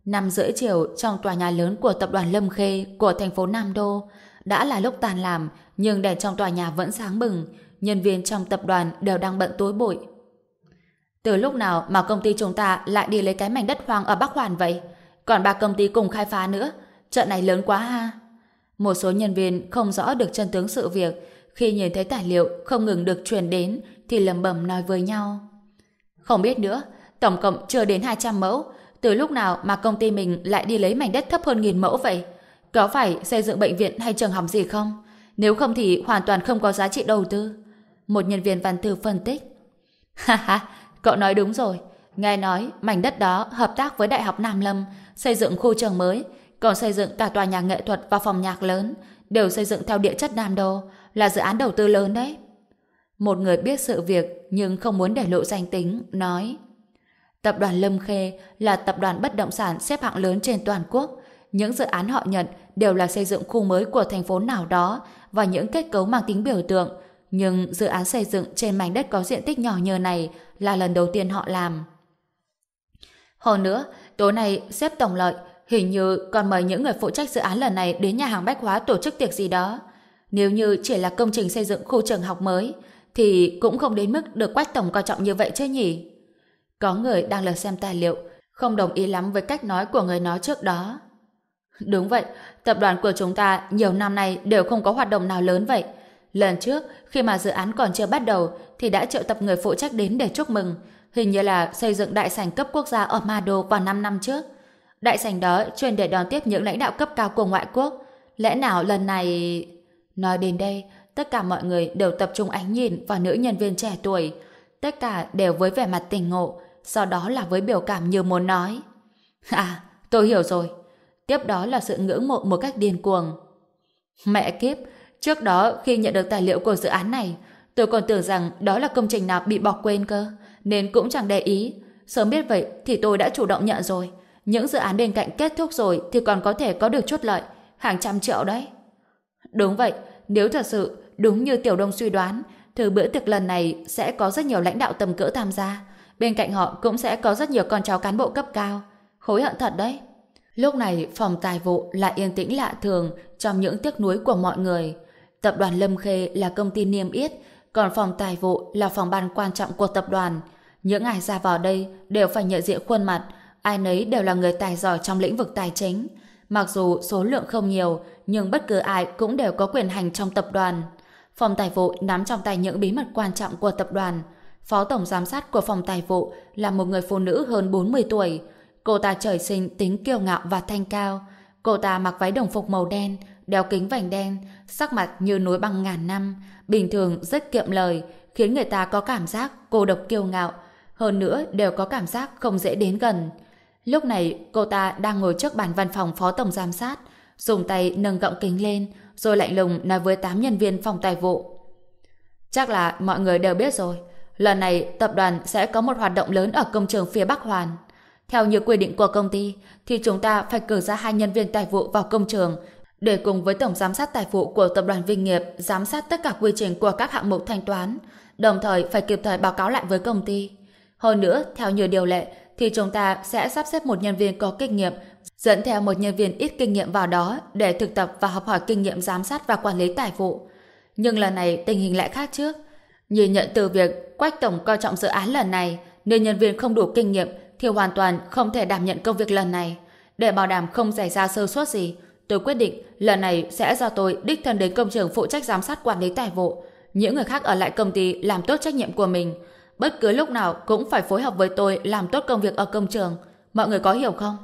Năm rưỡi chiều trong tòa nhà lớn của tập đoàn Lâm Khê của thành phố Nam Đô, đã là lúc tàn làm, nhưng đèn trong tòa nhà vẫn sáng bừng. Nhân viên trong tập đoàn đều đang bận tối bụi. Từ lúc nào mà công ty chúng ta lại đi lấy cái mảnh đất hoang ở Bắc Hoàn vậy? Còn ba công ty cùng khai phá nữa. Trận này lớn quá ha. Một số nhân viên không rõ được chân tướng sự việc. Khi nhìn thấy tài liệu không ngừng được truyền đến thì lầm bầm nói với nhau. Không biết nữa, tổng cộng chưa đến 200 mẫu. Từ lúc nào mà công ty mình lại đi lấy mảnh đất thấp hơn nghìn mẫu vậy? Có phải xây dựng bệnh viện hay trường học gì không? Nếu không thì hoàn toàn không có giá trị đầu tư. Một nhân viên văn thư phân tích. Ha ha, cậu nói đúng rồi. Nghe nói mảnh đất đó hợp tác với Đại học Nam Lâm xây dựng khu trường mới, còn xây dựng cả tòa nhà nghệ thuật và phòng nhạc lớn, đều xây dựng theo địa chất Nam Đô, là dự án đầu tư lớn đấy. Một người biết sự việc nhưng không muốn để lộ danh tính, nói Tập đoàn Lâm Khê là tập đoàn bất động sản xếp hạng lớn trên toàn quốc, những dự án họ nhận đều là xây dựng khu mới của thành phố nào đó và những kết cấu mang tính biểu tượng. Nhưng dự án xây dựng trên mảnh đất có diện tích nhỏ như này là lần đầu tiên họ làm. Hơn nữa, tối nay xếp tổng lợi hình như còn mời những người phụ trách dự án lần này đến nhà hàng bách hóa tổ chức tiệc gì đó. Nếu như chỉ là công trình xây dựng khu trường học mới, thì cũng không đến mức được Quách Tổng coi trọng như vậy chứ nhỉ? Có người đang lật xem tài liệu, không đồng ý lắm với cách nói của người nói trước đó. Đúng vậy, tập đoàn của chúng ta nhiều năm nay đều không có hoạt động nào lớn vậy. Lần trước, khi mà dự án còn chưa bắt đầu, thì đã triệu tập người phụ trách đến để chúc mừng. Hình như là xây dựng đại sảnh cấp quốc gia ở Mado vào 5 năm trước. Đại sảnh đó chuyên để đón tiếp những lãnh đạo cấp cao của ngoại quốc. Lẽ nào lần này... Nói đến đây, tất cả mọi người đều tập trung ánh nhìn vào nữ nhân viên trẻ tuổi. Tất cả đều với vẻ mặt tình ngộ, sau đó là với biểu cảm như muốn nói. À, tôi hiểu rồi tiếp đó là sự ngưỡng mộ một cách điên cuồng. Mẹ kiếp, trước đó khi nhận được tài liệu của dự án này, tôi còn tưởng rằng đó là công trình nào bị bỏ quên cơ, nên cũng chẳng để ý. Sớm biết vậy thì tôi đã chủ động nhận rồi. Những dự án bên cạnh kết thúc rồi thì còn có thể có được chút lợi, hàng trăm triệu đấy. Đúng vậy, nếu thật sự đúng như Tiểu Đông suy đoán, thì bữa tiệc lần này sẽ có rất nhiều lãnh đạo tầm cỡ tham gia. Bên cạnh họ cũng sẽ có rất nhiều con cháu cán bộ cấp cao. Hối hận thật đấy. Lúc này phòng tài vụ lại yên tĩnh lạ thường trong những tiếc nuối của mọi người. Tập đoàn Lâm Khê là công ty niêm yết, còn phòng tài vụ là phòng ban quan trọng của tập đoàn. Những ai ra vào đây đều phải nhận diện khuôn mặt, ai nấy đều là người tài giỏi trong lĩnh vực tài chính. Mặc dù số lượng không nhiều, nhưng bất cứ ai cũng đều có quyền hành trong tập đoàn. Phòng tài vụ nắm trong tay những bí mật quan trọng của tập đoàn. Phó tổng giám sát của phòng tài vụ là một người phụ nữ hơn 40 tuổi. Cô ta trời sinh tính kiêu ngạo và thanh cao. Cô ta mặc váy đồng phục màu đen, đeo kính vành đen, sắc mặt như núi băng ngàn năm, bình thường rất kiệm lời, khiến người ta có cảm giác cô độc kiêu ngạo. Hơn nữa đều có cảm giác không dễ đến gần. Lúc này cô ta đang ngồi trước bàn văn phòng phó tổng giám sát, dùng tay nâng gọng kính lên, rồi lạnh lùng nói với tám nhân viên phòng tài vụ. Chắc là mọi người đều biết rồi, lần này tập đoàn sẽ có một hoạt động lớn ở công trường phía Bắc Hoàn. Theo như quy định của công ty, thì chúng ta phải cử ra hai nhân viên tài vụ vào công trường để cùng với tổng giám sát tài vụ của tập đoàn Vinh Nghiệp giám sát tất cả quy trình của các hạng mục thanh toán, đồng thời phải kịp thời báo cáo lại với công ty. Hơn nữa, theo như điều lệ, thì chúng ta sẽ sắp xếp một nhân viên có kinh nghiệm dẫn theo một nhân viên ít kinh nghiệm vào đó để thực tập và học hỏi kinh nghiệm giám sát và quản lý tài vụ. Nhưng lần này tình hình lại khác trước. Nhìn nhận từ việc Quách Tổng coi trọng dự án lần này nên nhân viên không đủ kinh nghiệm thì hoàn toàn không thể đảm nhận công việc lần này. Để bảo đảm không xảy ra sơ suất gì, tôi quyết định lần này sẽ do tôi đích thân đến công trường phụ trách giám sát quản lý tài vụ. Những người khác ở lại công ty làm tốt trách nhiệm của mình. Bất cứ lúc nào cũng phải phối hợp với tôi làm tốt công việc ở công trường. Mọi người có hiểu không?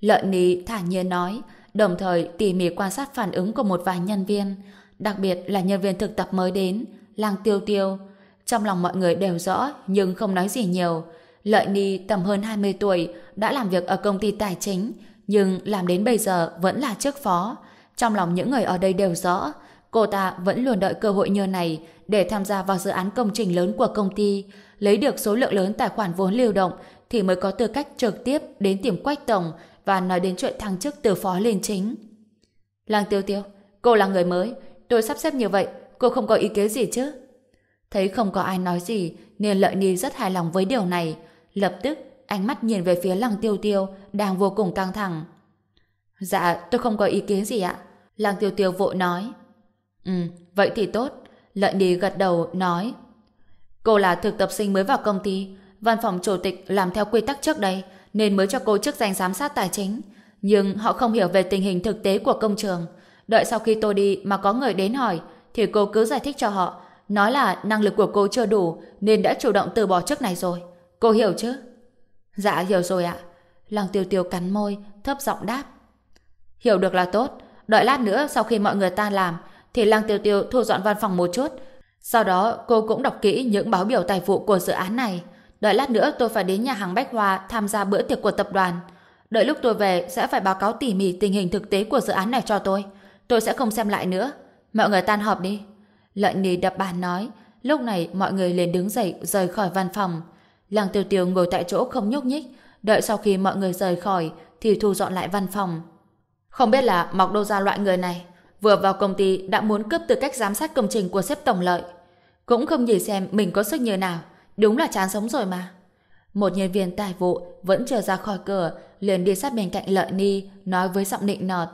Lợn ní thản nhiên nói, đồng thời tỉ mỉ quan sát phản ứng của một vài nhân viên, đặc biệt là nhân viên thực tập mới đến, lang tiêu tiêu. Trong lòng mọi người đều rõ, nhưng không nói gì nhiều. Lợi Ni tầm hơn 20 tuổi, đã làm việc ở công ty tài chính, nhưng làm đến bây giờ vẫn là chức phó. Trong lòng những người ở đây đều rõ, cô ta vẫn luôn đợi cơ hội như này để tham gia vào dự án công trình lớn của công ty, lấy được số lượng lớn tài khoản vốn lưu động thì mới có tư cách trực tiếp đến tìm Quách Tổng và nói đến chuyện thăng chức từ phó lên chính. Làng Tiêu Tiêu, cô là người mới, tôi sắp xếp như vậy, cô không có ý kiến gì chứ? Thấy không có ai nói gì, nên Lợi Ni rất hài lòng với điều này. Lập tức, ánh mắt nhìn về phía Lăng Tiêu Tiêu, đang vô cùng căng thẳng. Dạ, tôi không có ý kiến gì ạ. Lăng Tiêu Tiêu vội nói. Ừ, vậy thì tốt. Lợi đi gật đầu, nói. Cô là thực tập sinh mới vào công ty, văn phòng chủ tịch làm theo quy tắc trước đây, nên mới cho cô chức danh giám sát tài chính. Nhưng họ không hiểu về tình hình thực tế của công trường. Đợi sau khi tôi đi mà có người đến hỏi, thì cô cứ giải thích cho họ, nói là năng lực của cô chưa đủ nên đã chủ động từ bỏ chức này rồi. Cô hiểu chứ? Dạ hiểu rồi ạ. Lòng tiêu tiêu cắn môi, thấp giọng đáp. Hiểu được là tốt. Đợi lát nữa sau khi mọi người tan làm, thì Lăng tiêu tiêu thu dọn văn phòng một chút. Sau đó cô cũng đọc kỹ những báo biểu tài vụ của dự án này. Đợi lát nữa tôi phải đến nhà hàng Bách Hoa tham gia bữa tiệc của tập đoàn. Đợi lúc tôi về sẽ phải báo cáo tỉ mỉ tình hình thực tế của dự án này cho tôi. Tôi sẽ không xem lại nữa. Mọi người tan họp đi. lợi nì đập bàn nói. Lúc này mọi người liền đứng dậy rời khỏi văn phòng. Lăng tiêu tiêu ngồi tại chỗ không nhúc nhích. Đợi sau khi mọi người rời khỏi thì thu dọn lại văn phòng. Không biết là mọc đâu ra loại người này. Vừa vào công ty đã muốn cướp tư cách giám sát công trình của sếp tổng lợi. Cũng không nhìn xem mình có sức như nào. Đúng là chán sống rồi mà. Một nhân viên tài vụ vẫn chờ ra khỏi cửa, liền đi sát bên cạnh lợi ni, nói với giọng nịnh nọt.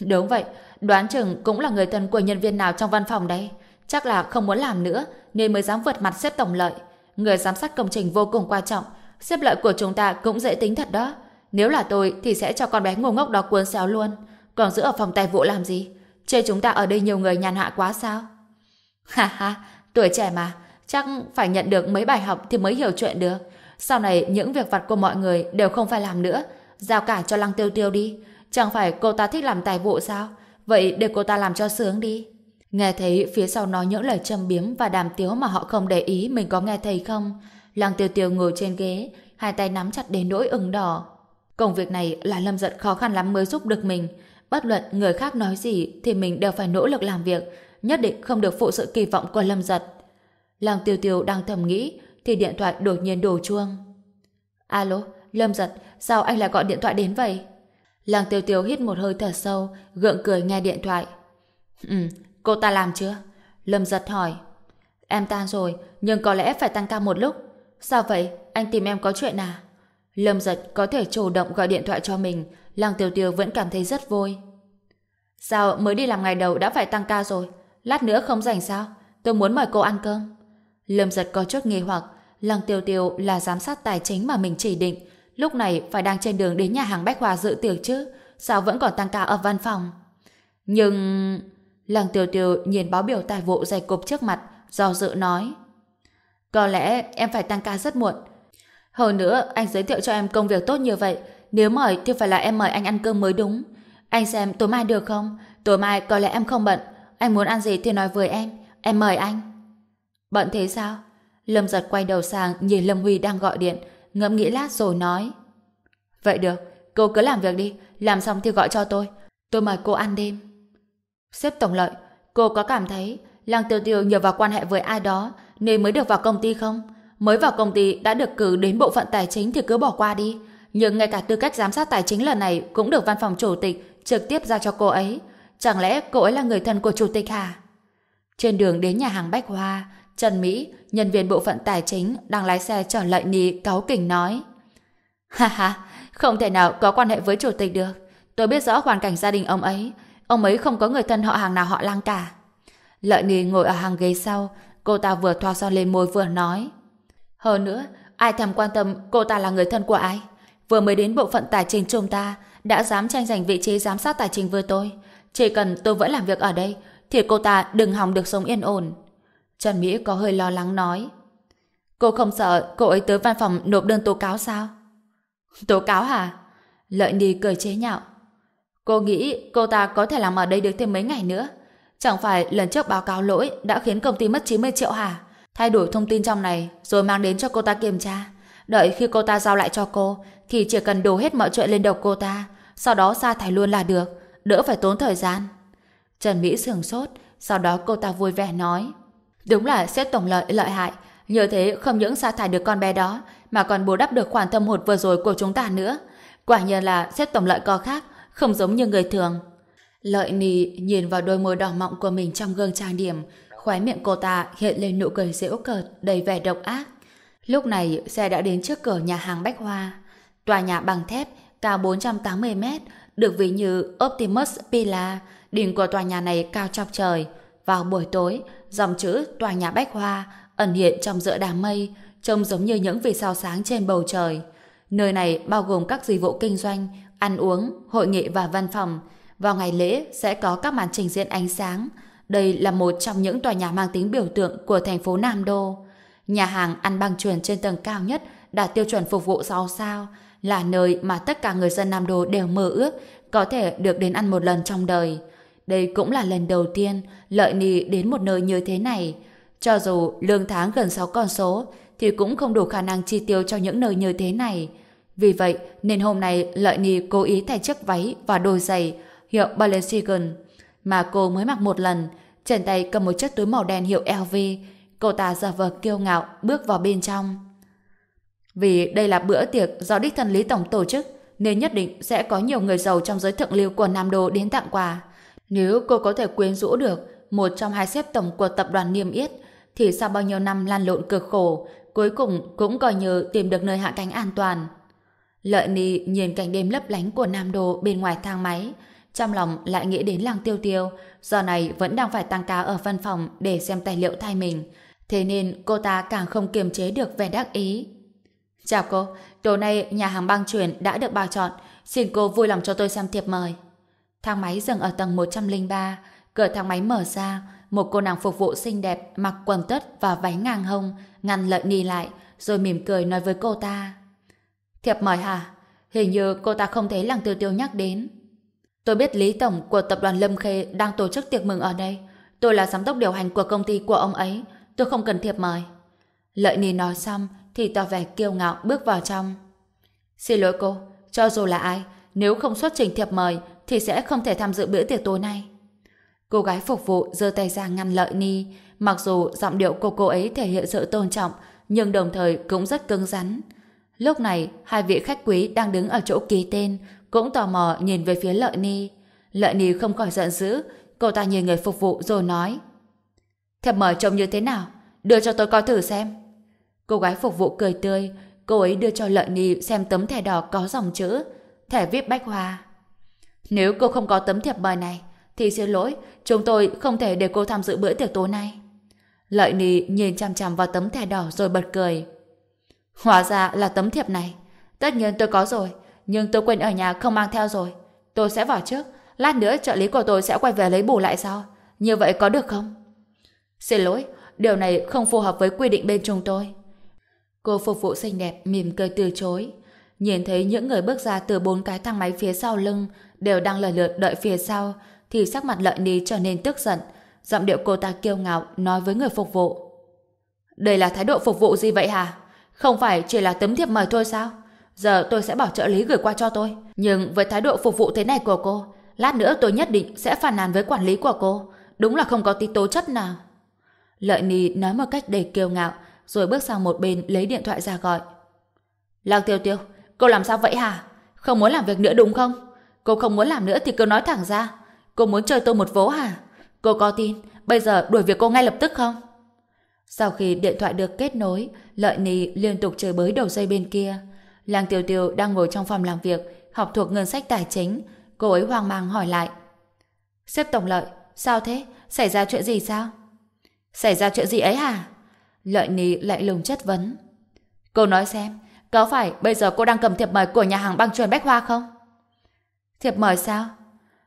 Đúng vậy, đoán chừng cũng là người thân của nhân viên nào trong văn phòng đấy. Chắc là không muốn làm nữa, nên mới dám vượt mặt xếp tổng lợi. Người giám sát công trình vô cùng quan trọng, xếp lợi của chúng ta cũng dễ tính thật đó. Nếu là tôi thì sẽ cho con bé ngu ngốc đó cuốn xéo luôn. Còn giữ ở phòng tài vụ làm gì? Chê chúng ta ở đây nhiều người nhàn hạ quá sao? Ha ha, tuổi trẻ mà, chắc phải nhận được mấy bài học thì mới hiểu chuyện được. Sau này những việc vặt của mọi người đều không phải làm nữa, giao cả cho Lăng Tiêu Tiêu đi. Chẳng phải cô ta thích làm tài vụ sao? Vậy để cô ta làm cho sướng đi. Nghe thấy phía sau nói những lời châm biếm và đàm tiếu mà họ không để ý mình có nghe thấy không? Lăng Tiêu Tiêu ngồi trên ghế, hai tay nắm chặt đến nỗi ửng đỏ. Công việc này là Lâm Giật khó khăn lắm mới giúp được mình. Bất luận người khác nói gì thì mình đều phải nỗ lực làm việc, nhất định không được phụ sự kỳ vọng của Lâm Giật. Lăng tiêu tiêu đang thầm nghĩ thì điện thoại đột nhiên đổ chuông. Alo, Lâm giật, sao anh lại gọi điện thoại đến vậy? Lăng tiêu tiêu hít một hơi thở sâu, gượng cười nghe điện thoại. Ừ, cô ta làm chưa? Lâm giật hỏi. Em tan rồi, nhưng có lẽ phải tăng ca một lúc. Sao vậy? Anh tìm em có chuyện à? Lâm giật có thể chủ động gọi điện thoại cho mình, Lăng tiêu tiêu vẫn cảm thấy rất vui. Sao mới đi làm ngày đầu đã phải tăng ca rồi? Lát nữa không rảnh sao? Tôi muốn mời cô ăn cơm. Lâm giật có chút nghi hoặc, Lăng Tiêu Tiêu là giám sát tài chính mà mình chỉ định, lúc này phải đang trên đường đến nhà hàng Bách Hòa dự tiệc chứ, sao vẫn còn tăng ca ở văn phòng? Nhưng... Lăng Tiêu Tiêu nhìn báo biểu tài vụ dày cục trước mặt, do dự nói. Có lẽ em phải tăng ca rất muộn. Hơn nữa, anh giới thiệu cho em công việc tốt như vậy, nếu mời thì phải là em mời anh ăn cơm mới đúng. Anh xem tối mai được không? Tối mai có lẽ em không bận. Anh muốn ăn gì thì nói với em. Em mời anh. Bận thế sao? Lâm giật quay đầu sang nhìn Lâm Huy đang gọi điện, ngẫm nghĩ lát rồi nói. Vậy được, cô cứ làm việc đi, làm xong thì gọi cho tôi. Tôi mời cô ăn đêm. Xếp tổng lợi, cô có cảm thấy Lăng Tiêu Tiêu nhờ vào quan hệ với ai đó nên mới được vào công ty không? Mới vào công ty đã được cử đến bộ phận tài chính thì cứ bỏ qua đi. Nhưng ngay cả tư cách giám sát tài chính lần này cũng được văn phòng chủ tịch trực tiếp ra cho cô ấy. Chẳng lẽ cô ấy là người thân của chủ tịch hả? Trên đường đến nhà hàng Bách Hoa, Trần Mỹ, nhân viên bộ phận tài chính đang lái xe chở lợi nì cáu kỉnh nói. Ha ha, không thể nào có quan hệ với chủ tịch được. Tôi biết rõ hoàn cảnh gia đình ông ấy. Ông ấy không có người thân họ hàng nào họ lăng cả. Lợi Nì ngồi ở hàng ghế sau, cô ta vừa thoa son lên môi vừa nói. Hơn nữa, ai thèm quan tâm cô ta là người thân của ai? Vừa mới đến bộ phận tài chính chúng ta, đã dám tranh giành vị trí giám sát tài chính với tôi. Chỉ cần tôi vẫn làm việc ở đây, thì cô ta đừng hòng được sống yên ổn. Trần Mỹ có hơi lo lắng nói. Cô không sợ cô ấy tới văn phòng nộp đơn tố cáo sao? Tố cáo hả? Lợi Ni cười chế nhạo. Cô nghĩ cô ta có thể làm ở đây được thêm mấy ngày nữa. Chẳng phải lần trước báo cáo lỗi đã khiến công ty mất 90 triệu hả? Thay đổi thông tin trong này rồi mang đến cho cô ta kiểm tra. Đợi khi cô ta giao lại cho cô thì chỉ cần đổ hết mọi chuyện lên đầu cô ta, sau đó sa thải luôn là được, đỡ phải tốn thời gian. Trần Mỹ sửng sốt, sau đó cô ta vui vẻ nói, Đúng là xếp tổng lợi lợi hại nhờ thế không những sa thải được con bé đó mà còn bù đắp được khoản thâm hụt vừa rồi của chúng ta nữa. Quả nhiên là xếp tổng lợi có khác không giống như người thường. Lợi nì nhìn vào đôi môi đỏ mọng của mình trong gương trang điểm khóe miệng cô ta hiện lên nụ cười giễu cợt đầy vẻ độc ác. Lúc này xe đã đến trước cửa nhà hàng Bách Hoa. Tòa nhà bằng thép cao 480 mét được ví như Optimus Pila đỉnh của tòa nhà này cao chọc trời. Vào buổi tối, dòng chữ tòa nhà Bách Hoa ẩn hiện trong giữa đám mây, trông giống như những vì sao sáng trên bầu trời. Nơi này bao gồm các dịch vụ kinh doanh, ăn uống, hội nghị và văn phòng. Vào ngày lễ sẽ có các màn trình diễn ánh sáng. Đây là một trong những tòa nhà mang tính biểu tượng của thành phố Nam Đô. Nhà hàng ăn băng truyền trên tầng cao nhất đạt tiêu chuẩn phục vụ 6 sao, là nơi mà tất cả người dân Nam Đô đều mơ ước có thể được đến ăn một lần trong đời. Đây cũng là lần đầu tiên Lợi Nì đến một nơi như thế này. Cho dù lương tháng gần 6 con số, thì cũng không đủ khả năng chi tiêu cho những nơi như thế này. Vì vậy, nên hôm nay Lợi Nì cố ý thay chiếc váy và đôi giày hiệu Balenciaga mà cô mới mặc một lần, trên tay cầm một chiếc túi màu đen hiệu LV. Cô ta giả vờ kiêu ngạo bước vào bên trong. Vì đây là bữa tiệc do đích thân Lý Tổng tổ chức, nên nhất định sẽ có nhiều người giàu trong giới thượng lưu của Nam Đô đến tặng quà. Nếu cô có thể quyến rũ được một trong hai xếp tổng của tập đoàn Niêm Yết, thì sau bao nhiêu năm lan lộn cực khổ, cuối cùng cũng coi như tìm được nơi hạ cánh an toàn. Lợi Ni nhìn cảnh đêm lấp lánh của Nam Đô bên ngoài thang máy, trong lòng lại nghĩ đến làng tiêu tiêu, giờ này vẫn đang phải tăng ca ở văn phòng để xem tài liệu thay mình. Thế nên cô ta càng không kiềm chế được vẻ đắc ý. Chào cô, tối nay nhà hàng băng chuyển đã được bao chọn, xin cô vui lòng cho tôi xem thiệp mời. Thang máy dừng ở tầng 103, cửa thang máy mở ra, một cô nàng phục vụ xinh đẹp mặc quần tất và váy ngang hông, ngăn lợi ni lại, rồi mỉm cười nói với cô ta. Thiệp mời hả? Hình như cô ta không thấy làng tiêu tiêu nhắc đến. Tôi biết Lý Tổng của tập đoàn Lâm Khê đang tổ chức tiệc mừng ở đây. Tôi là giám đốc điều hành của công ty của ông ấy. Tôi không cần thiệp mời. Lợi Ni nói xong thì tỏ vẻ kiêu ngạo bước vào trong. Xin lỗi cô, cho dù là ai, nếu không xuất trình thiệp mời thì sẽ không thể tham dự bữa tiệc tối nay. Cô gái phục vụ giơ tay ra ngăn Lợi Ni, mặc dù giọng điệu của cô ấy thể hiện sự tôn trọng, nhưng đồng thời cũng rất cứng rắn. Lúc này, hai vị khách quý đang đứng ở chỗ ký tên, cũng tò mò nhìn về phía Lợi Ni. Lợi Ni không khỏi giận dữ, cô ta nhìn người phục vụ rồi nói Thiệp mời trông như thế nào? Đưa cho tôi coi thử xem. Cô gái phục vụ cười tươi, cô ấy đưa cho Lợi Ni xem tấm thẻ đỏ có dòng chữ thẻ VIP Bách Hoa. Nếu cô không có tấm thiệp mời này, thì xin lỗi, chúng tôi không thể để cô tham dự bữa tiệc tối nay. Lợi Ni nhìn chằm chằm vào tấm thẻ đỏ rồi bật cười. Hóa ra là tấm thiệp này. Tất nhiên tôi có rồi, nhưng tôi quên ở nhà không mang theo rồi. Tôi sẽ vào trước, lát nữa trợ lý của tôi sẽ quay về lấy bù lại sao? Như vậy có được không? Xin lỗi, điều này không phù hợp với quy định bên chúng tôi. Cô phục vụ xinh đẹp mỉm cười từ chối. Nhìn thấy những người bước ra từ bốn cái thang máy phía sau lưng đều đang lần lượt đợi phía sau thì sắc mặt lợi ni trở nên tức giận. Giọng điệu cô ta kiêu ngạo nói với người phục vụ. Đây là thái độ phục vụ gì vậy hả? Không phải chỉ là tấm thiệp mời thôi sao? Giờ tôi sẽ bảo trợ lý gửi qua cho tôi. Nhưng với thái độ phục vụ thế này của cô, lát nữa tôi nhất định sẽ phản nàn với quản lý của cô. Đúng là không có tí tố chất nào. Lợi Nì nói một cách đầy kiêu ngạo, rồi bước sang một bên lấy điện thoại ra gọi. Lạc Tiêu Tiêu, cô làm sao vậy hả? Không muốn làm việc nữa đúng không? Cô không muốn làm nữa thì cứ nói thẳng ra. Cô muốn chơi tôi một vố hả? Cô có tin, bây giờ đuổi việc cô ngay lập tức không? Sau khi điện thoại được kết nối, Lợi nì liên tục chơi bới đầu dây bên kia. Làng Tiêu Tiêu đang ngồi trong phòng làm việc, học thuộc ngân sách tài chính. Cô ấy hoang mang hỏi lại. Xếp Tổng Lợi, sao thế? Xảy ra chuyện gì sao? Xảy ra chuyện gì ấy hả? Lợi nì lại lùng chất vấn. Cô nói xem, có phải bây giờ cô đang cầm thiệp mời của nhà hàng băng truyền Bách Hoa không? Thiệp mời sao?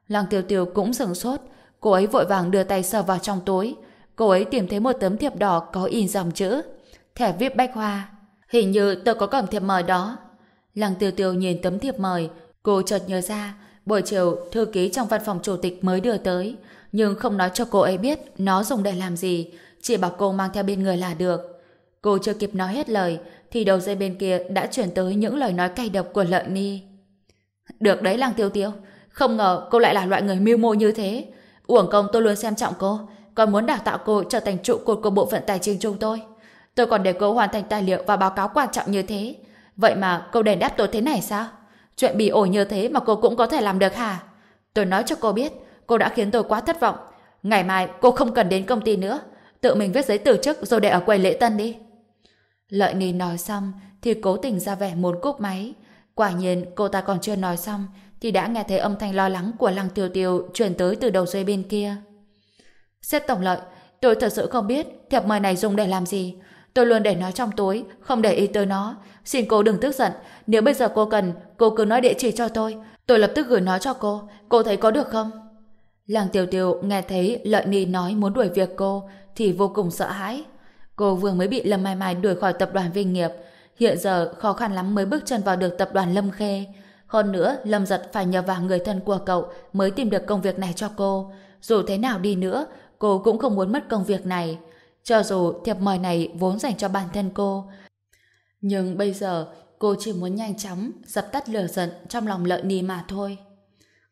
Làng Tiêu Tiêu cũng sửng sốt, cô ấy vội vàng đưa tay sờ vào trong túi. Cô ấy tìm thấy một tấm thiệp đỏ có in dòng chữ thẻ VIP Bách Hoa. Hình như tôi có cầm thiệp mời đó. Lăng Tiêu Tiêu nhìn tấm thiệp mời, cô chợt nhớ ra, buổi chiều thư ký trong văn phòng chủ tịch mới đưa tới, nhưng không nói cho cô ấy biết nó dùng để làm gì, chỉ bảo cô mang theo bên người là được. Cô chưa kịp nói hết lời, thì đầu dây bên kia đã chuyển tới những lời nói cay độc của Lợi Ni. Được đấy Lăng Tiêu Tiêu, không ngờ cô lại là loại người mưu mô như thế. Uổng công tôi luôn xem trọng cô, còn muốn đào tạo cô trở thành trụ cột của bộ phận tài chính chúng tôi. Tôi còn để cô hoàn thành tài liệu và báo cáo quan trọng như thế. Vậy mà cô đền đáp tôi thế này sao? Chuyện bị ổi như thế mà cô cũng có thể làm được hả? Tôi nói cho cô biết, cô đã khiến tôi quá thất vọng. Ngày mai cô không cần đến công ty nữa. Tự mình viết giấy từ chức rồi để ở quầy lễ tân đi. Lợi nghi nói xong thì cố tình ra vẻ muốn cúp máy. Quả nhiên cô ta còn chưa nói xong thì đã nghe thấy âm thanh lo lắng của Lăng Tiêu Tiêu truyền tới từ đầu dây bên kia. Xếp Tổng Lợi, tôi thật sự không biết thiệp mời này dùng để làm gì. Tôi luôn để nó trong túi, không để ý tới nó. Xin cô đừng tức giận. Nếu bây giờ cô cần, cô cứ nói địa chỉ cho tôi. Tôi lập tức gửi nó cho cô. Cô thấy có được không? Làng Tiêu Tiêu nghe thấy Lợi Ni nói muốn đuổi việc cô thì vô cùng sợ hãi. Cô vừa mới bị Lâm Mai Mai đuổi khỏi tập đoàn Vinh Nghiệp. Hiện giờ khó khăn lắm mới bước chân vào được tập đoàn Lâm Khê. Hơn nữa, Lâm Giật phải nhờ vào người thân của cậu mới tìm được công việc này cho cô. Dù thế nào đi nữa, cô cũng không muốn mất công việc này. Cho dù thiệp mời này vốn dành cho bản thân cô. Nhưng bây giờ, cô chỉ muốn nhanh chóng dập tắt lửa giận trong lòng lợi ni mà thôi.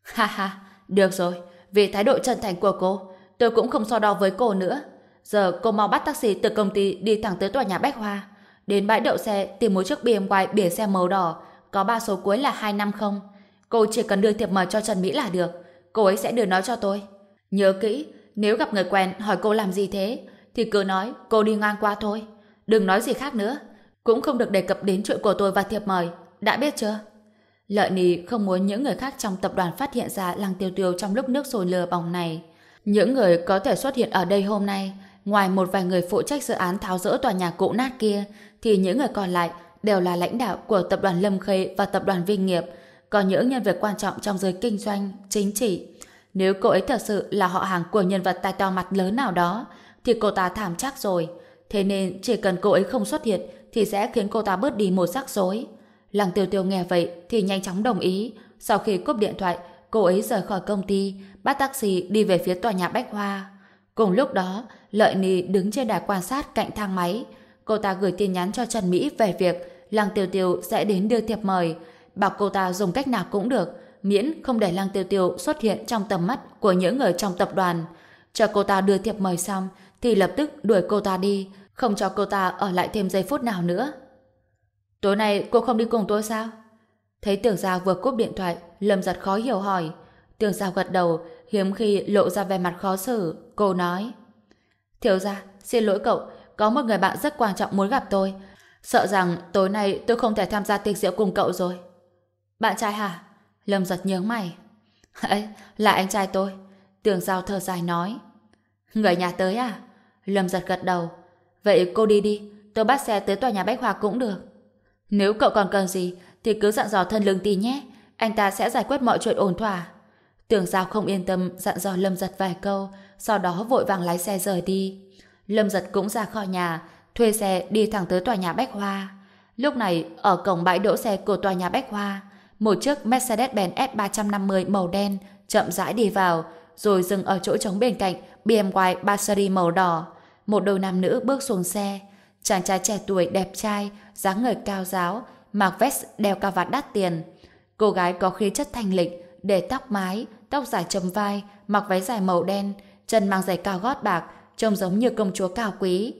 Ha ha, được rồi. Vì thái độ chân thành của cô, tôi cũng không so đo với cô nữa. Giờ cô mau bắt taxi từ công ty đi thẳng tới tòa nhà Bách Hoa. Đến bãi đậu xe tìm một chiếc BMW biển xe màu đỏ, có ba số cuối là 250. Cô chỉ cần đưa thiệp mời cho Trần Mỹ là được. Cô ấy sẽ đưa nó cho tôi. Nhớ kỹ, nếu gặp người quen hỏi cô làm gì thế, thì cứ nói cô đi ngang qua thôi. Đừng nói gì khác nữa. Cũng không được đề cập đến chuyện của tôi và thiệp mời. Đã biết chưa? Lợi Nì không muốn những người khác trong tập đoàn phát hiện ra Lăng Tiêu Tiêu trong lúc nước sôi lừa bỏng này. Những người có thể xuất hiện ở đây hôm nay, ngoài một vài người phụ trách dự án tháo rỡ tòa nhà cũ nát kia, thì những người còn lại đều là lãnh đạo của tập đoàn Lâm Khê và tập đoàn Vinh Nghiệp, có những nhân vật quan trọng trong giới kinh doanh, chính trị. Nếu cô ấy thật sự là họ hàng của nhân vật tài to mặt lớn nào đó, thì cô ta thảm chắc rồi. Thế nên chỉ cần cô ấy không xuất hiện thì sẽ khiến cô ta bớt đi một rắc rối. Lăng tiêu tiêu nghe vậy thì nhanh chóng đồng ý. Sau khi cúp điện thoại, cô ấy rời khỏi công ty, bắt taxi đi về phía tòa nhà Bách Hoa. Cùng lúc đó, Lợi Nì đứng trên đài quan sát cạnh thang máy. Cô ta gửi tin nhắn cho Trần Mỹ về việc Lăng Tiêu Tiêu sẽ đến đưa thiệp mời, bảo cô ta dùng cách nào cũng được, miễn không để Lăng Tiêu Tiêu xuất hiện trong tầm mắt của những người trong tập đoàn. Cho cô ta đưa thiệp mời xong, thì lập tức đuổi cô ta đi, không cho cô ta ở lại thêm giây phút nào nữa. Tối nay cô không đi cùng tôi sao? Thấy tưởng giao vừa cúp điện thoại, Lâm giật khó hiểu hỏi. Tưởng giao gật đầu, hiếm khi lộ ra vẻ mặt khó xử. Cô nói. Thiếu gia, xin lỗi cậu, có một người bạn rất quan trọng muốn gặp tôi. Sợ rằng tối nay tôi không thể tham gia tiệc rượu cùng cậu rồi. Bạn trai hả? Lâm giật nhớ mày. Ấy, là anh trai tôi. Tưởng giao thở dài nói. Người nhà tới à? Lâm giật gật đầu. Vậy cô đi đi, tôi bắt xe tới tòa nhà Bách Hòa cũng được. Nếu cậu còn cần gì, thì cứ dặn dò thân lương tí nhé. Anh ta sẽ giải quyết mọi chuyện ổn thỏa. Tưởng Giao không yên tâm dặn dò Lâm Giật vài câu, sau đó vội vàng lái xe rời đi. Lâm Giật cũng ra khỏi nhà, thuê xe đi thẳng tới tòa nhà Bách Hoa. Lúc này, ở cổng bãi đỗ xe của tòa nhà Bách Hoa, một chiếc Mercedes-Benz S350 màu đen chậm rãi đi vào, rồi dừng ở chỗ trống bên cạnh BMW 3 màu đỏ. Một đôi nam nữ bước xuống xe. Chàng trai trẻ tuổi đẹp trai, dáng người cao giáo, mặc vest đeo cà vạt đắt tiền. Cô gái có khí chất thanh lịch, để tóc mái, tóc dài chấm vai, mặc váy dài màu đen, chân mang giày cao gót bạc, trông giống như công chúa cao quý.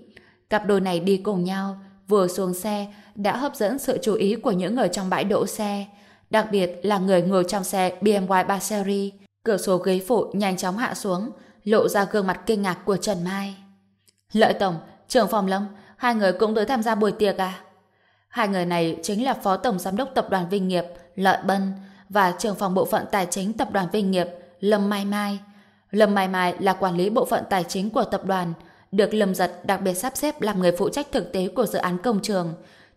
Cặp đôi này đi cùng nhau, vừa xuống xe đã hấp dẫn sự chú ý của những người trong bãi đỗ xe, đặc biệt là người ngồi trong xe BMW 3 Series. Cửa sổ ghế phụ nhanh chóng hạ xuống, lộ ra gương mặt kinh ngạc của Trần Mai. Lợi Tổng, trưởng phòng Lâm, hai người cũng tới tham gia buổi tiệc à? Hai người này chính là Phó Tổng Giám đốc Tập đoàn Vinh Nghiệp, Lợi Bân, và trưởng phòng bộ phận tài chính Tập đoàn Vinh Nghiệp, Lâm Mai Mai. Lâm Mai Mai là quản lý bộ phận tài chính của tập đoàn, được Lâm Giật đặc biệt sắp xếp làm người phụ trách thực tế của dự án công trường.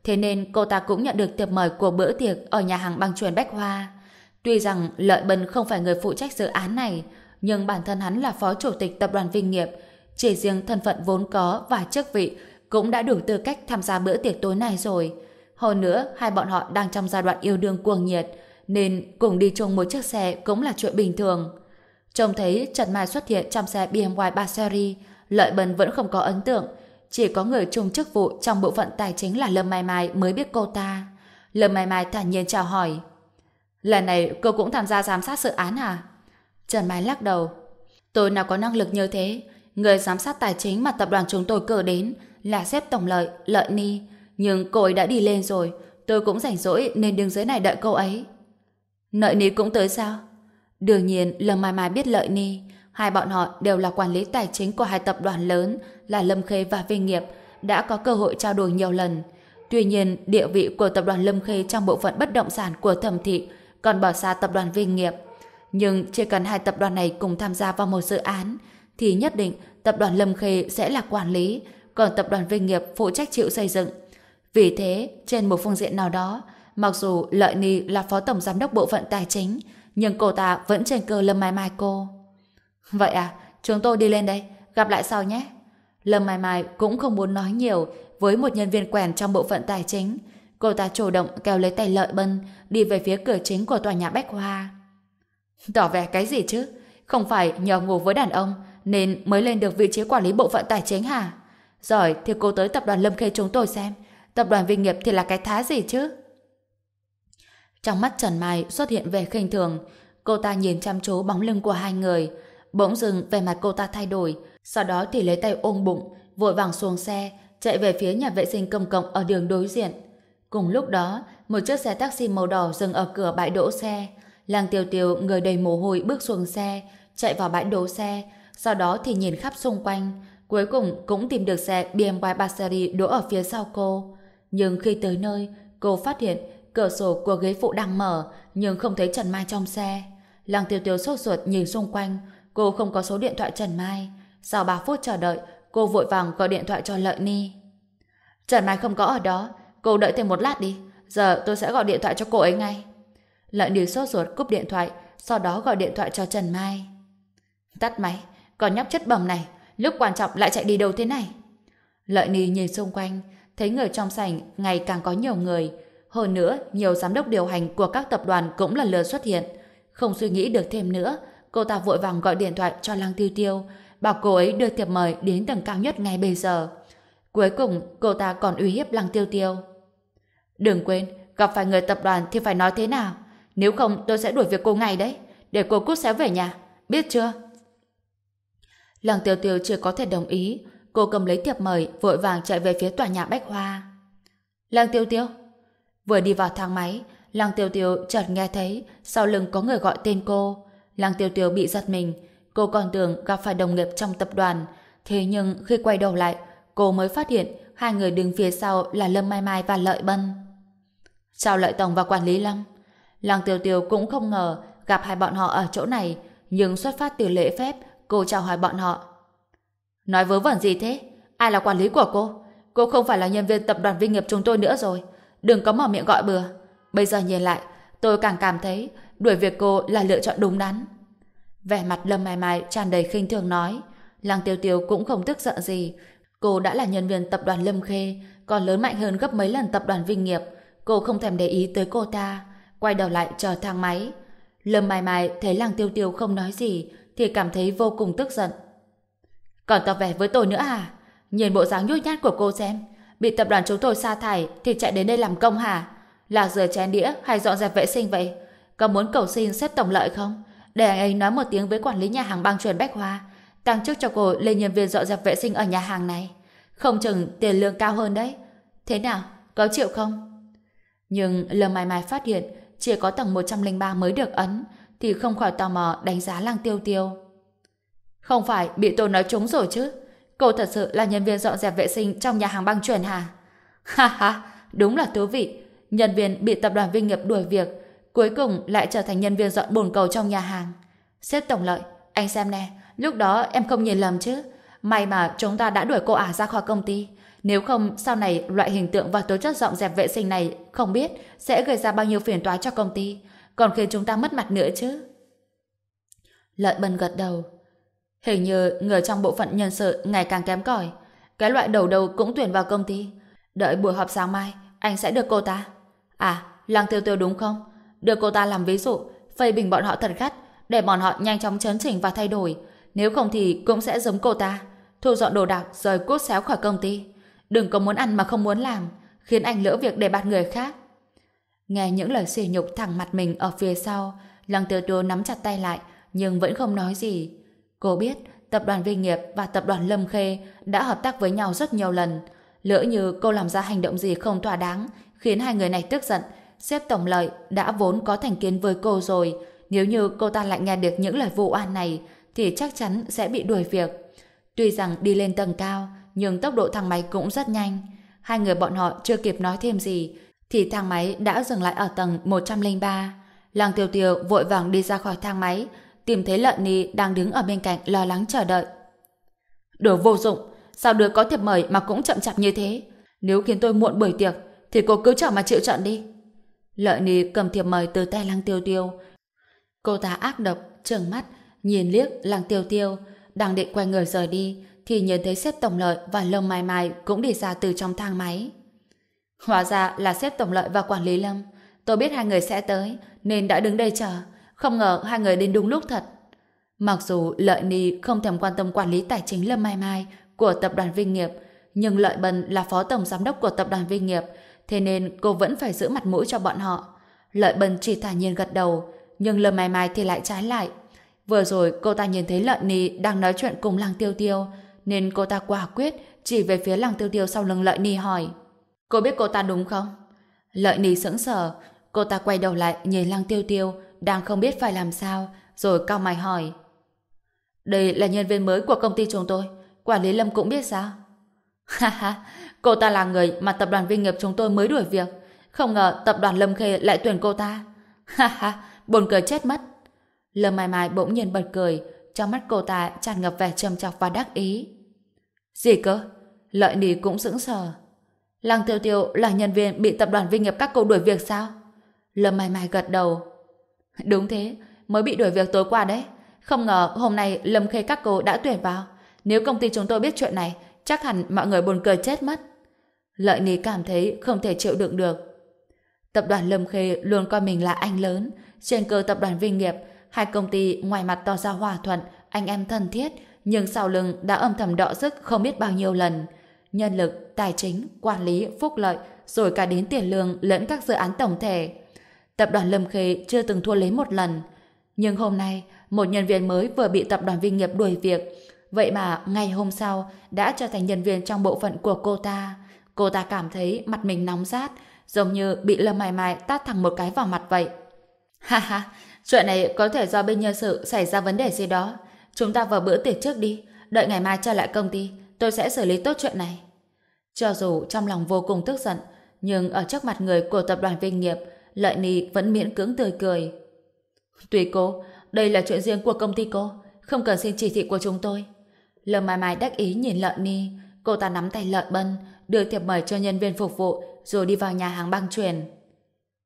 Thế nên cô ta cũng nhận được tiệp mời của bữa tiệc ở nhà hàng băng truyền Bách Hoa. Tuy rằng Lợi Bân không phải người phụ trách dự án này, nhưng bản thân hắn là phó chủ tịch tập đoàn Vinh Nghiệp, chỉ riêng thân phận vốn có và chức vị cũng đã đủ tư cách tham gia bữa tiệc tối nay rồi. Hơn nữa, hai bọn họ đang trong giai đoạn yêu đương cuồng nhiệt, nên cùng đi chung một chiếc xe cũng là chuyện bình thường. Trông thấy Trần Mai xuất hiện trong xe BMW 3 Series, Lợi Bân vẫn không có ấn tượng. Chỉ có người chung chức vụ trong bộ phận tài chính là Lâm Mai Mai mới biết cô ta. Lâm Mai Mai thản nhiên chào hỏi. Lần này cô cũng tham gia giám sát dự án à? Trần Mai lắc đầu. Tôi nào có năng lực như thế. Người giám sát tài chính mà tập đoàn chúng tôi cử đến là xếp tổng lợi, lợi ni. Nhưng cô ấy đã đi lên rồi. Tôi cũng rảnh rỗi nên đứng dưới này đợi cô ấy. Lợi ni cũng tới sao? Đương nhiên Lâm Mai Mai biết lợi ni. Hai bọn họ đều là quản lý tài chính của hai tập đoàn lớn là Lâm Khê và Vinh Nghiệp đã có cơ hội trao đổi nhiều lần. Tuy nhiên, địa vị của tập đoàn Lâm Khê trong bộ phận bất động sản của thẩm thị còn bỏ xa tập đoàn Vinh Nghiệp. Nhưng chỉ cần hai tập đoàn này cùng tham gia vào một dự án, thì nhất định tập đoàn Lâm Khê sẽ là quản lý, còn tập đoàn Vinh Nghiệp phụ trách chịu xây dựng. Vì thế, trên một phương diện nào đó, mặc dù Lợi Ni là phó tổng giám đốc bộ phận tài chính, nhưng cô ta vẫn trên cơ Lâm Mai Mai cô. Vậy à, chúng tôi đi lên đây, gặp lại sau nhé. Lâm Mai Mai cũng không muốn nói nhiều với một nhân viên quèn trong bộ phận tài chính. Cô ta chủ động kéo lấy tay lợi bân, đi về phía cửa chính của tòa nhà Bách Hoa. Tỏ vẻ cái gì chứ? Không phải nhờ ngủ với đàn ông nên mới lên được vị trí quản lý bộ phận tài chính hả? Giỏi thì cô tới tập đoàn Lâm Khê chúng tôi xem. Tập đoàn Vinh Nghiệp thì là cái thá gì chứ? Trong mắt Trần Mai xuất hiện vẻ khinh thường. Cô ta nhìn chăm chú bóng lưng của hai người. Bỗng dừng vẻ mặt cô ta thay đổi. Sau đó thì lấy tay ôm bụng, vội vàng xuống xe, chạy về phía nhà vệ sinh công cộng ở đường đối diện. Cùng lúc đó, một chiếc xe taxi màu đỏ dừng ở cửa bãi đỗ xe. Làng tiêu tiêu người đầy mồ hôi bước xuống xe, chạy vào bãi đỗ xe, sau đó thì nhìn khắp xung quanh. Cuối cùng cũng tìm được xe BMW 3 đỗ ở phía sau cô. Nhưng khi tới nơi, cô phát hiện cửa sổ của ghế phụ đang mở, nhưng không thấy Trần Mai trong xe. Làng tiêu tiêu sốt ruột nhìn xung quanh, cô không có số điện thoại Trần Mai. Sau 3 phút chờ đợi, cô vội vàng gọi điện thoại cho Lợi Ni. Trần Mai không có ở đó, cô đợi thêm một lát đi, giờ tôi sẽ gọi điện thoại cho cô ấy ngay. Lợi Ni sốt ruột cúp điện thoại, sau đó gọi điện thoại cho Trần Mai. Tắt máy, còn nhóc chất bầm này, lúc quan trọng lại chạy đi đâu thế này? Lợi Ni nhìn xung quanh, thấy người trong sảnh ngày càng có nhiều người. Hơn nữa, nhiều giám đốc điều hành của các tập đoàn cũng lần lượt xuất hiện. Không suy nghĩ được thêm nữa, cô ta vội vàng gọi điện thoại cho Lăng Tiêu Tiêu, bảo cô ấy đưa thiệp mời đến tầng cao nhất ngay bây giờ. Cuối cùng, cô ta còn uy hiếp Lăng Tiêu Tiêu. Đừng quên, gặp phải người tập đoàn thì phải nói thế nào. Nếu không, tôi sẽ đuổi việc cô ngay đấy, để cô cút xéo về nhà. Biết chưa? Lăng Tiêu Tiêu chưa có thể đồng ý, cô cầm lấy thiệp mời, vội vàng chạy về phía tòa nhà Bách Hoa. Lăng Tiêu Tiêu. Vừa đi vào thang máy, Lăng Tiêu Tiêu chợt nghe thấy sau lưng có người gọi tên cô. Lăng Tiêu Tiêu bị giật mình, cô còn tưởng gặp phải đồng nghiệp trong tập đoàn, thế nhưng khi quay đầu lại, cô mới phát hiện hai người đứng phía sau là Lâm Mai Mai và Lợi Bân. Chào Lợi Tổng và Quản lý Lăng. Lăng Tiêu Tiêu cũng không ngờ gặp hai bọn họ ở chỗ này, nhưng xuất phát từ lễ phép, cô chào hỏi bọn họ. Nói vớ vẩn gì thế? Ai là quản lý của cô? Cô không phải là nhân viên tập đoàn Vinh nghiệp chúng tôi nữa rồi. đừng có mở miệng gọi bừa. Bây giờ nhìn lại, tôi càng cảm thấy đuổi việc cô là lựa chọn đúng đắn. Vẻ mặt Lâm Mai Mai tràn đầy khinh thường nói, Lăng Tiêu Tiêu cũng không tức giận gì. Cô đã là nhân viên tập đoàn Lâm Khê, còn lớn mạnh hơn gấp mấy lần tập đoàn Vinh Nghiệp. Cô không thèm để ý tới cô ta, quay đầu lại chờ thang máy. Lâm Mai Mai thấy Lăng Tiêu Tiêu không nói gì, thì cảm thấy vô cùng tức giận. Còn tỏ vẻ với tôi nữa à? Nhìn bộ dáng nhút nhát của cô xem, bị tập đoàn chúng tôi sa thải thì chạy đến đây làm công hả? Là rửa chén đĩa hay dọn dẹp vệ sinh vậy? Có muốn cầu xin xếp tổng lợi không? Để anh ấy nói một tiếng với quản lý nhà hàng băng truyền Bách Hoa, tăng chức cho cô lên nhân viên dọn dẹp vệ sinh ở nhà hàng này. Không chừng tiền lương cao hơn đấy. Thế nào? Có chịu không? Nhưng Lâm Mai Mai phát hiện chỉ có tầng 103 mới được ấn thì không khỏi tò mò đánh giá Lăng Tiêu Tiêu. Không phải bị tôi nói trúng rồi chứ? Cô thật sự là nhân viên dọn dẹp vệ sinh trong nhà hàng băng truyền hả? Ha ha, đúng là thú vị. Nhân viên bị tập đoàn Vinh Nghiệp đuổi việc, cuối cùng lại trở thành nhân viên dọn bồn cầu trong nhà hàng. Sếp tổng lợi, anh xem nè, lúc đó em không nhìn lầm chứ. May mà chúng ta đã đuổi cô ả ra khỏi công ty. Nếu không, sau này loại hình tượng và tố chất dọn dẹp vệ sinh này không biết sẽ gây ra bao nhiêu phiền toái cho công ty, còn khiến chúng ta mất mặt nữa chứ. Lợi bần gật đầu. Hình như người trong bộ phận nhân sự ngày càng kém cỏi. Cái loại đầu đầu cũng tuyển vào công ty. Đợi buổi họp sáng mai, anh sẽ được cô ta. À, Lăng Tiêu Tiêu đúng không? Đưa cô ta làm ví dụ, phê bình bọn họ thật gắt, để bọn họ nhanh chóng chấn chỉnh và thay đổi. Nếu không thì cũng sẽ giống cô ta, thu dọn đồ đạc rồi cút xéo khỏi công ty. Đừng có muốn ăn mà không muốn làm, khiến anh lỡ việc để bạt người khác. Nghe những lời xỉ nhục thẳng mặt mình ở phía sau, Lăng Tiêu Tiêu nắm chặt tay lại, nhưng vẫn không nói gì. Cô biết tập đoàn Vinh Nghiệp và tập đoàn Lâm Khê đã hợp tác với nhau rất nhiều lần. Lỡ như cô làm ra hành động gì không thỏa đáng, khiến hai người này tức giận, sếp tổng lợi đã vốn có thành kiến với cô rồi. Nếu như cô ta lại nghe được những lời vụ oan này, thì chắc chắn sẽ bị đuổi việc. Tuy rằng đi lên tầng cao, nhưng tốc độ thang máy cũng rất nhanh. Hai người bọn họ chưa kịp nói thêm gì, thì thang máy đã dừng lại ở tầng 103. Làng tiêu tiêu vội vàng đi ra khỏi thang máy, tìm thấy lợn ni đang đứng ở bên cạnh lo lắng chờ đợi. Đồ vô dụng, sao đứa có thiệp mời mà cũng chậm chạp như thế? Nếu khiến tôi muộn buổi tiệc, thì cô cứ chờ mà chịu trận đi. Lợi ni cầm thiệp mời từ tay lăng tiêu tiêu. Cô ta ác độc, trừng mắt, nhìn liếc lăng tiêu tiêu, đang định quay người rời đi, thì nhìn thấy sếp tổng lợi và Lâm Mai Mai cũng đi ra từ trong thang máy. Hóa ra là sếp tổng lợi và quản lý Lâm. Tôi biết hai người sẽ tới, nên đã đứng đây chờ. Không ngờ hai người đến đúng lúc thật. Mặc dù Lợi Ni không thèm quan tâm quản lý tài chính Lâm Mai Mai của tập đoàn Vinh Nghiệp, nhưng Lợi Bần là phó tổng giám đốc của tập đoàn Vinh Nghiệp, thế nên cô vẫn phải giữ mặt mũi cho bọn họ. Lợi Bần chỉ thả nhiên gật đầu, nhưng Lâm Mai Mai thì lại trái lại. Vừa rồi cô ta nhìn thấy Lợi Ni đang nói chuyện cùng Lăng Tiêu Tiêu, nên cô ta quả quyết chỉ về phía Lăng Tiêu Tiêu sau lưng Lợi Ni hỏi. Cô biết cô ta đúng không? Lợi Ni sững sờ, cô ta quay đầu lại nhìn Lăng Tiêu Tiêu, đang không biết phải làm sao, rồi cao mày hỏi. Đây là nhân viên mới của công ty chúng tôi, quản lý Lâm cũng biết sao? Ha ha, cô ta là người mà tập đoàn Vinh Nghiệp chúng tôi mới đuổi việc, không ngờ tập đoàn Lâm Khê lại tuyển cô ta. Ha ha, buồn cười chết mất. Lâm Mai Mai bỗng nhiên bật cười, trong mắt cô ta tràn ngập vẻ trầm trọng và đắc ý. Gì cơ? Lợi Nì cũng sững sờ. Lăng Tiêu Tiêu là nhân viên bị tập đoàn Vinh Nghiệp các cô đuổi việc sao? Lâm Mai Mai gật đầu. Đúng thế, mới bị đuổi việc tối qua đấy. Không ngờ hôm nay Lâm Khê các cô đã tuyển vào. Nếu công ty chúng tôi biết chuyện này, chắc hẳn mọi người buồn cười chết mất. Lợi Ní cảm thấy không thể chịu đựng được. Tập đoàn Lâm Khê luôn coi mình là anh lớn. Trên cơ tập đoàn Vinh Nghiệp, hai công ty ngoài mặt tỏ ra hòa thuận, anh em thân thiết, nhưng sau lưng đã âm thầm đọ sức không biết bao nhiêu lần. Nhân lực, tài chính, quản lý, phúc lợi, rồi cả đến tiền lương lẫn các dự án tổng thể tập đoàn Lâm Khê chưa từng thua lấy một lần. Nhưng hôm nay, một nhân viên mới vừa bị tập đoàn Vinh Nghiệp đuổi việc. Vậy mà ngày hôm sau đã trở thành nhân viên trong bộ phận của cô ta. Cô ta cảm thấy mặt mình nóng rát, giống như bị Lâm Mai Mai tát thẳng một cái vào mặt vậy. Ha ha, chuyện này có thể do bên nhân sự xảy ra vấn đề gì đó. Chúng ta vào bữa tiệc trước đi, đợi ngày mai trở lại công ty, tôi sẽ xử lý tốt chuyện này. Cho dù trong lòng vô cùng tức giận, nhưng ở trước mặt người của tập đoàn Vinh Nghiệp, Lợi Ni vẫn miễn cưỡng tươi cười. Tùy cô, đây là chuyện riêng của công ty cô, không cần xin chỉ thị của chúng tôi. Lâm Mai Mai đắc ý nhìn lợn Ni, cô ta nắm tay lợn Bân, đưa thiệp mời cho nhân viên phục vụ, rồi đi vào nhà hàng băng truyền.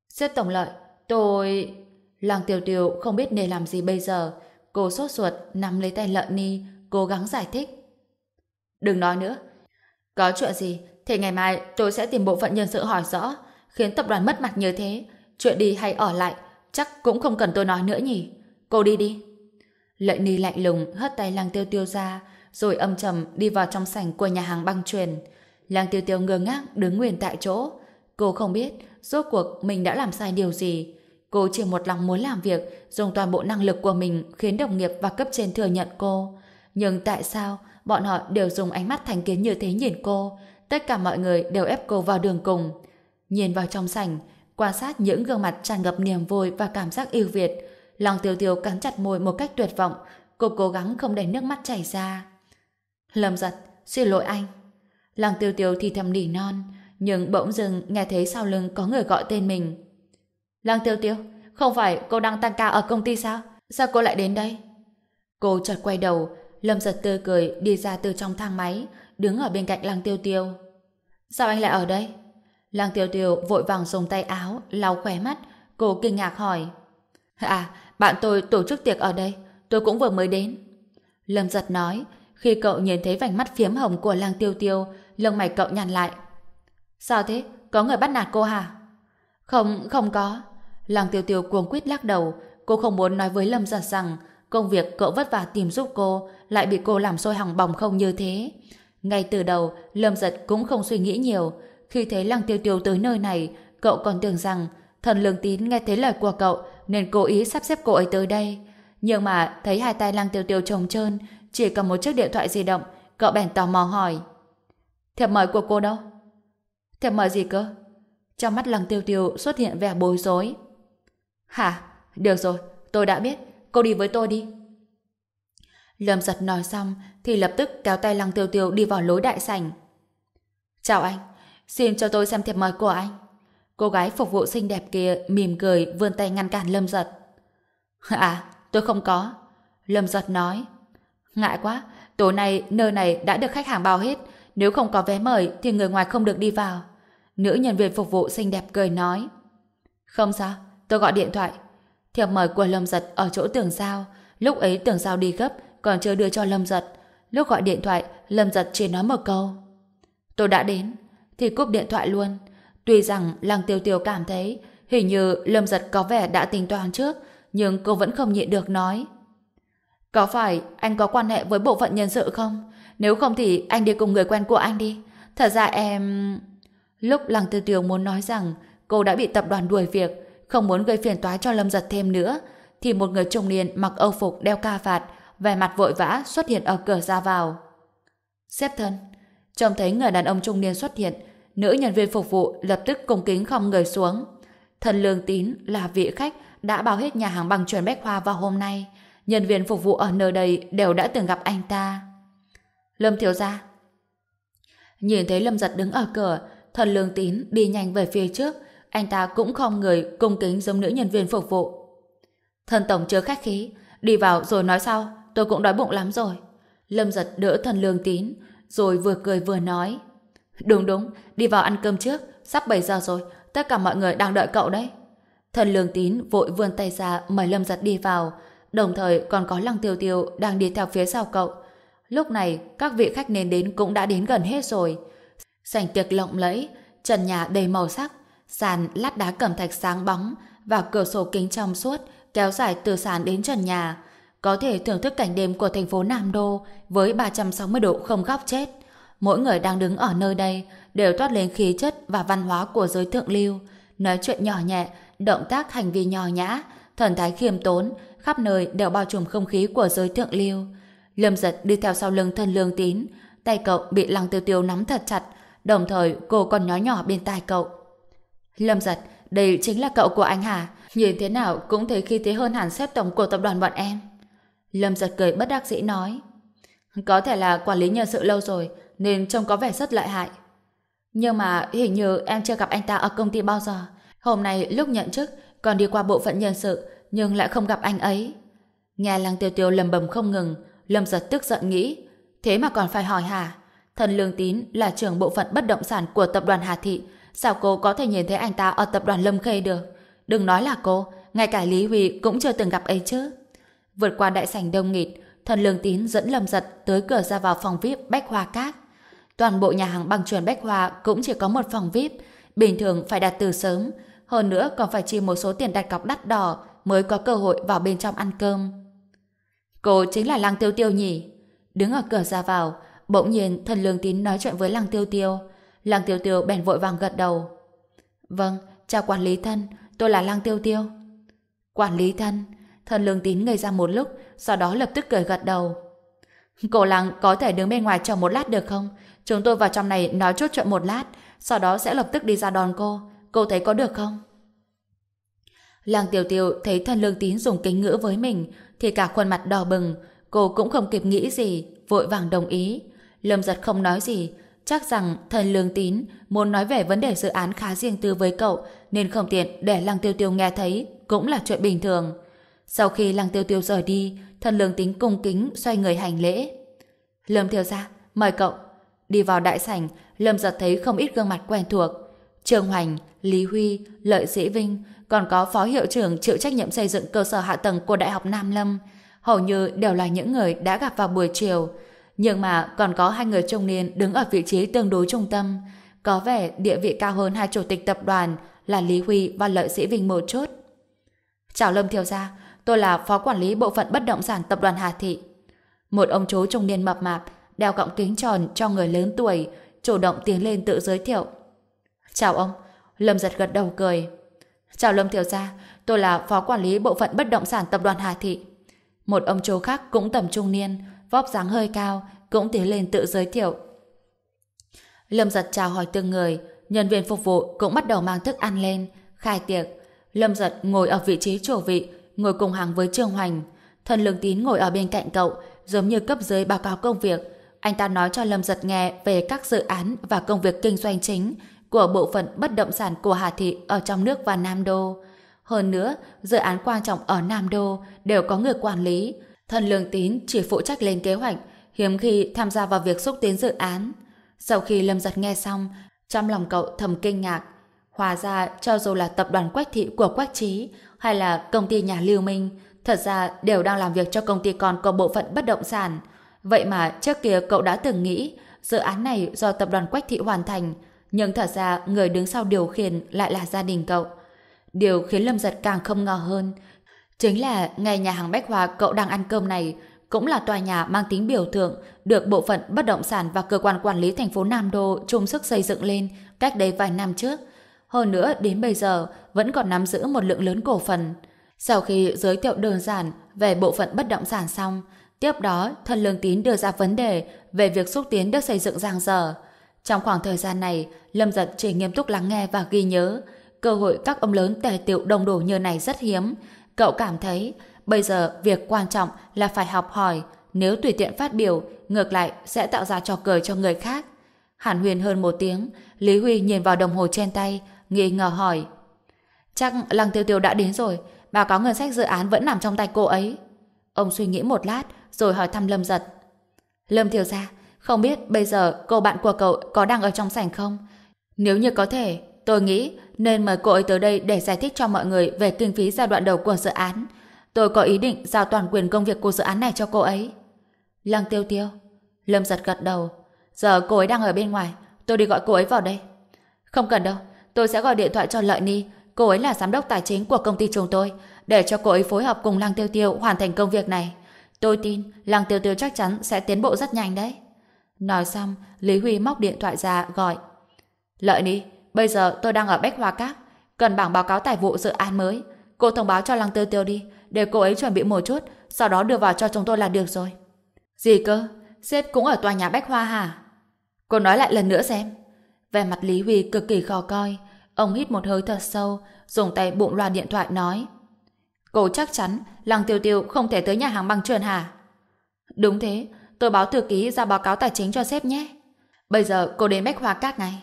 Xếp tổng lợi, tôi... Làng tiêu tiêu không biết nên làm gì bây giờ. Cô sốt ruột nắm lấy tay lợn ni, cố gắng giải thích. Đừng nói nữa. Có chuyện gì thì ngày mai tôi sẽ tìm bộ phận nhân sự hỏi rõ, khiến tập đoàn mất mặt như thế. Chuyện đi hay ở lại, chắc cũng không cần tôi nói nữa nhỉ. Cô đi đi. Lợn ni lạnh lùng hất tay làng tiêu tiêu ra, rồi âm trầm đi vào trong sảnh của nhà hàng băng truyền. Lăng tiêu tiêu ngơ ngác đứng nguyên tại chỗ. Cô không biết rốt cuộc mình đã làm sai điều gì. Cô chỉ một lòng muốn làm việc, dùng toàn bộ năng lực của mình khiến đồng nghiệp và cấp trên thừa nhận cô. Nhưng tại sao bọn họ đều dùng ánh mắt thành kiến như thế nhìn cô? Tất cả mọi người đều ép cô vào đường cùng. Nhìn vào trong sảnh, quan sát những gương mặt tràn ngập niềm vui và cảm giác yêu Việt, lòng tiêu tiêu cắn chặt môi một cách tuyệt vọng. Cô cố gắng không để nước mắt chảy ra. Lâm giật, xin lỗi anh. Lăng tiêu tiêu thì thầm nỉ non, nhưng bỗng dưng nghe thấy sau lưng có người gọi tên mình. Lăng tiêu tiêu, không phải cô đang tăng ca ở công ty sao? Sao cô lại đến đây? Cô chợt quay đầu, Lâm giật tươi cười đi ra từ trong thang máy, đứng ở bên cạnh Lăng tiêu tiêu. Sao anh lại ở đây? Lăng tiêu tiêu vội vàng dùng tay áo, lau khóe mắt, cô kinh ngạc hỏi. À, bạn tôi tổ chức tiệc ở đây, tôi cũng vừa mới đến. Lâm giật nói, khi cậu nhìn thấy vành mắt phiếm hồng của lang tiêu tiêu, lông mày cậu nhăn lại. Sao thế? Có người bắt nạt cô hả? Không, không có. lang tiêu tiêu cuồng quýt lắc đầu. Cô không muốn nói với Lâm giật rằng công việc cậu vất vả tìm giúp cô lại bị cô làm sôi hỏng bỏng không như thế. Ngay từ đầu, Lâm giật cũng không suy nghĩ nhiều. Khi thấy lang tiêu tiêu tới nơi này, cậu còn tưởng rằng thần lương tín nghe thấy lời của cậu nên cố ý sắp xếp cô ấy tới đây. Nhưng mà thấy hai tay lang tiêu tiêu trồng trơn, chỉ cầm một chiếc điện thoại di động, cậu bèn tò mò hỏi. Thiệp mời của cô đâu? Thiệp mời gì cơ? Trong mắt lăng tiêu tiêu xuất hiện vẻ bối rối. Hả? Được rồi, tôi đã biết. Cô đi với tôi đi. Lâm giật nói xong thì lập tức kéo tay lăng tiêu tiêu đi vào lối đại sảnh. Chào anh, xin cho tôi xem thiệp mời của anh. Cô gái phục vụ xinh đẹp kia mỉm cười vươn tay ngăn cản Lâm giật. À, tôi không có. Lâm giật nói. Ngại quá, tối nay nơi này đã được khách hàng bao hết. Nếu không có vé mời thì người ngoài không được đi vào. Nữ nhân viên phục vụ xinh đẹp cười nói. Không sao, tôi gọi điện thoại. Thiệp mời của Lâm Giật ở chỗ tường giao. Lúc ấy tường giao đi gấp, còn chưa đưa cho Lâm Giật. Lúc gọi điện thoại, Lâm Giật chỉ nói một câu. Tôi đã đến, thì cúp điện thoại luôn. Tuy rằng Lăng Tiêu Tiêu cảm thấy hình như Lâm Giật có vẻ đã tính toán trước, nhưng cô vẫn không nhịn được nói. Có phải anh có quan hệ với bộ phận nhân sự không? Nếu không thì anh đi cùng người quen của anh đi. Thật ra em... Lúc Lăng Tư Tiêu muốn nói rằng cô đã bị tập đoàn đuổi việc, không muốn gây phiền toái cho Lâm Giật thêm nữa, thì một người trung niên mặc âu phục đeo ca phạt, vẻ mặt vội vã xuất hiện ở cửa ra vào. Xếp thân, trông thấy người đàn ông trung niên xuất hiện, nữ nhân viên phục vụ lập tức cung kính không người xuống. Thần Lương Tín là vị khách đã bao hết nhà hàng bằng truyền bách hoa vào hôm nay. Nhân viên phục vụ ở nơi đây đều đã từng gặp anh ta. Lâm Thiếu Gia Nhìn thấy Lâm Giật đứng ở cửa, thần lương tín đi nhanh về phía trước, anh ta cũng không người cung kính giống nữ nhân viên phục vụ. Thần tổng chưa khách khí, đi vào rồi nói sau, tôi cũng đói bụng lắm rồi. Lâm giật đỡ thần lương tín, rồi vừa cười vừa nói. Đúng đúng, đi vào ăn cơm trước, sắp 7 giờ rồi, tất cả mọi người đang đợi cậu đấy. Thần lương tín vội vươn tay ra mời Lâm giật đi vào, đồng thời còn có lăng tiêu tiêu đang đi theo phía sau cậu. Lúc này, các vị khách nên đến cũng đã đến gần hết rồi. Sảnh tiệc lộng lẫy, trần nhà đầy màu sắc, sàn lát đá cẩm thạch sáng bóng và cửa sổ kính trong suốt kéo dài từ sàn đến trần nhà. Có thể thưởng thức cảnh đêm của thành phố Nam Đô với 360 độ không góc chết. Mỗi người đang đứng ở nơi đây đều toát lên khí chất và văn hóa của giới thượng lưu, nói chuyện nhỏ nhẹ, động tác hành vi nhỏ nhã, thần thái khiêm tốn, khắp nơi đều bao trùm không khí của giới thượng lưu. Lâm giật đi theo sau lưng thân lương tín, tay cậu bị lăng tiêu tiêu nắm thật chặt, đồng thời cô còn nói nhỏ bên tai cậu. Lâm giật, đây chính là cậu của anh hả? Nhìn thế nào cũng thấy khi thế hơn hẳn xếp tổng của tập đoàn bọn em. Lâm giật cười bất đắc dĩ nói. Có thể là quản lý nhân sự lâu rồi, nên trông có vẻ rất lợi hại. Nhưng mà hình như em chưa gặp anh ta ở công ty bao giờ. Hôm nay lúc nhận chức, còn đi qua bộ phận nhân sự, nhưng lại không gặp anh ấy. Nghe lăng tiêu tiêu lầm bầm không ngừng, Lâm giật tức giận nghĩ, thế mà còn phải hỏi hả? Thần Lương Tín là trưởng bộ phận bất động sản của tập đoàn Hà Thị, Sao cô có thể nhìn thấy anh ta ở tập đoàn Lâm Khê được? Đừng nói là cô, ngay cả Lý Huy cũng chưa từng gặp ấy chứ. Vượt qua đại sảnh đông nghịt, thần lương tín dẫn Lâm Giật tới cửa ra vào phòng VIP Bách Hoa Các. Toàn bộ nhà hàng bằng truyền Bách Hoa cũng chỉ có một phòng VIP, bình thường phải đặt từ sớm, hơn nữa còn phải chi một số tiền đặt cọc đắt đỏ mới có cơ hội vào bên trong ăn cơm. Cô chính là Lăng Tiêu Tiêu nhỉ? Đứng ở cửa ra vào, bỗng nhiên thần lương tín nói chuyện với Lăng Tiêu Tiêu. Lăng Tiêu Tiêu bèn vội vàng gật đầu. Vâng, chào quản lý thân, tôi là Lăng Tiêu Tiêu. Quản lý thân, thần lương tín ngây ra một lúc, sau đó lập tức cười gật đầu. Cô Lăng có thể đứng bên ngoài chờ một lát được không? Chúng tôi vào trong này nói chút chuyện một lát, sau đó sẽ lập tức đi ra đón cô. Cô thấy có được không? Lăng Tiêu Tiêu thấy thần lương tín dùng kính ngữ với mình, thì cả khuôn mặt đỏ bừng, cô cũng không kịp nghĩ gì, vội vàng đồng ý. Lâm giật không nói gì, chắc rằng thần lương tín muốn nói về vấn đề dự án khá riêng tư với cậu, nên không tiện để Lăng Tiêu Tiêu nghe thấy, cũng là chuyện bình thường. Sau khi Lăng Tiêu Tiêu rời đi, thần lương tín cung kính xoay người hành lễ. Lâm Thiếu Gia, mời cậu. Đi vào đại sảnh, Lâm giật thấy không ít gương mặt quen thuộc. Trương Hoành, Lý Huy, Lợi Sĩ Vinh, còn có phó hiệu trưởng chịu trách nhiệm xây dựng cơ sở hạ tầng của Đại học Nam Lâm, hầu như đều là những người đã gặp vào buổi chiều. Nhưng mà còn có hai người trung niên đứng ở vị trí tương đối trung tâm, có vẻ địa vị cao hơn hai chủ tịch tập đoàn là Lý Huy và Lợi Sĩ Vinh một chút. Chào Lâm Thiều Gia, tôi là phó quản lý bộ phận bất động sản tập đoàn Hà Thị. Một ông chú trung niên mập mạp, đeo cọng kính tròn cho người lớn tuổi, chủ động tiến lên tự giới thiệu. Chào ông, Lâm giật gật đầu cười. Chào Lâm thiếu Gia, tôi là phó quản lý bộ phận bất động sản tập đoàn Hà Thị. Một ông chú khác cũng tầm trung niên, vóc dáng hơi cao, cũng tiến lên tự giới thiệu. Lâm giật chào hỏi từng người, nhân viên phục vụ cũng bắt đầu mang thức ăn lên, khai tiệc. Lâm giật ngồi ở vị trí chủ vị, ngồi cùng hàng với Trương Hoành. Thần lương tín ngồi ở bên cạnh cậu, giống như cấp dưới báo cáo công việc. Anh ta nói cho Lâm giật nghe về các dự án và công việc kinh doanh chính, của bộ phận bất động sản của Hà Thị ở trong nước và Nam Đô. Hơn nữa, dự án quan trọng ở Nam Đô đều có người quản lý. Thần Lương Tín chỉ phụ trách lên kế hoạch, hiếm khi tham gia vào việc xúc tiến dự án. Sau khi Lâm Giật nghe xong, trong lòng cậu thầm kinh ngạc. Hòa ra, cho dù là tập đoàn Quách Thị của Quách Trí hay là công ty nhà Lưu Minh, thật ra đều đang làm việc cho công ty con của bộ phận bất động sản. Vậy mà trước kia cậu đã từng nghĩ dự án này do tập đoàn Quách Thị hoàn thành, nhưng thật ra người đứng sau điều khiển lại là gia đình cậu. Điều khiến Lâm Giật càng không ngờ hơn chính là ngay nhà hàng Bách Hoa cậu đang ăn cơm này cũng là tòa nhà mang tính biểu tượng được bộ phận bất động sản và cơ quan quản lý thành phố Nam Đô chung sức xây dựng lên cách đây vài năm trước. Hơn nữa, đến bây giờ vẫn còn nắm giữ một lượng lớn cổ phần. Sau khi giới thiệu đơn giản về bộ phận bất động sản xong, tiếp đó thân lương tín đưa ra vấn đề về việc xúc tiến được xây dựng giang dở. Trong khoảng thời gian này, Lâm Giật chỉ nghiêm túc lắng nghe và ghi nhớ. Cơ hội các ông lớn tề tiệu đồng đổ như này rất hiếm. Cậu cảm thấy bây giờ việc quan trọng là phải học hỏi. Nếu tùy tiện phát biểu, ngược lại sẽ tạo ra trò cười cho người khác. Hàn huyền hơn một tiếng, Lý Huy nhìn vào đồng hồ trên tay, nghi ngờ hỏi. Chắc Lăng Tiêu Tiêu đã đến rồi, báo cáo ngân sách dự án vẫn nằm trong tay cô ấy. Ông suy nghĩ một lát, rồi hỏi thăm Lâm Giật. Lâm Thiều ra, không biết bây giờ cô bạn của cậu có đang ở trong sảnh không? Nếu như có thể, tôi nghĩ nên mời cô ấy tới đây để giải thích cho mọi người về kinh phí giai đoạn đầu của dự án. Tôi có ý định giao toàn quyền công việc của dự án này cho cô ấy. Lăng tiêu tiêu. Lâm giật gật đầu. Giờ cô ấy đang ở bên ngoài. Tôi đi gọi cô ấy vào đây. Không cần đâu. Tôi sẽ gọi điện thoại cho Lợi Ni. Cô ấy là giám đốc tài chính của công ty chúng tôi. Để cho cô ấy phối hợp cùng Lăng tiêu tiêu hoàn thành công việc này. Tôi tin Lăng tiêu tiêu chắc chắn sẽ tiến bộ rất nhanh đấy. Nói xong, Lý Huy móc điện thoại ra gọi. Lợi đi, bây giờ tôi đang ở Bách Hoa Các, cần bảng báo cáo tài vụ dự án mới. Cô thông báo cho Lăng Tiêu Tiêu đi, để cô ấy chuẩn bị một chút, sau đó đưa vào cho chúng tôi là được rồi. Gì cơ? Sếp cũng ở tòa nhà Bách Hoa hả? Cô nói lại lần nữa xem. Về mặt Lý Huy cực kỳ khó coi, ông hít một hơi thật sâu, dùng tay bụng loa điện thoại nói. Cô chắc chắn Lăng Tiêu Tiêu không thể tới nhà hàng băng truyền hả? Đúng thế, tôi báo thư ký ra báo cáo tài chính cho sếp nhé. Bây giờ cô đến Bách Hoa cát ngay.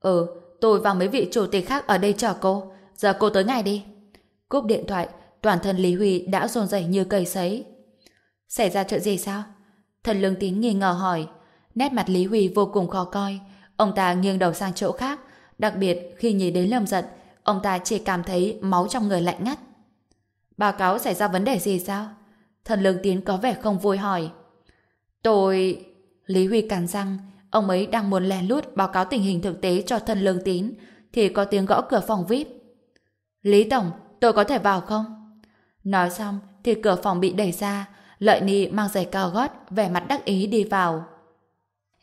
Ừ, tôi và mấy vị chủ tịch khác ở đây chờ cô. Giờ cô tới ngay đi. Cúp điện thoại, toàn thân Lý Huy đã rồn rẩy như cây sấy. Xảy ra chuyện gì sao? Thần lương tín nghi ngờ hỏi. Nét mặt Lý Huy vô cùng khó coi. Ông ta nghiêng đầu sang chỗ khác, Đặc biệt khi nhìn đến Lâm Giật, ông ta chỉ cảm thấy máu trong người lạnh ngắt. Báo cáo xảy ra vấn đề gì sao? Thần Lương Tín có vẻ không vui hỏi. Tôi... Lý Huy cắn răng, ông ấy đang muốn lén lút báo cáo tình hình thực tế cho thân Lương Tín, thì có tiếng gõ cửa phòng VIP. Lý Tổng, tôi có thể vào không? Nói xong thì cửa phòng bị đẩy ra, Lợi Ni mang giày cao gót, vẻ mặt đắc ý đi vào.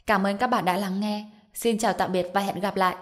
Cảm ơn các bạn đã lắng nghe. Xin chào tạm biệt và hẹn gặp lại.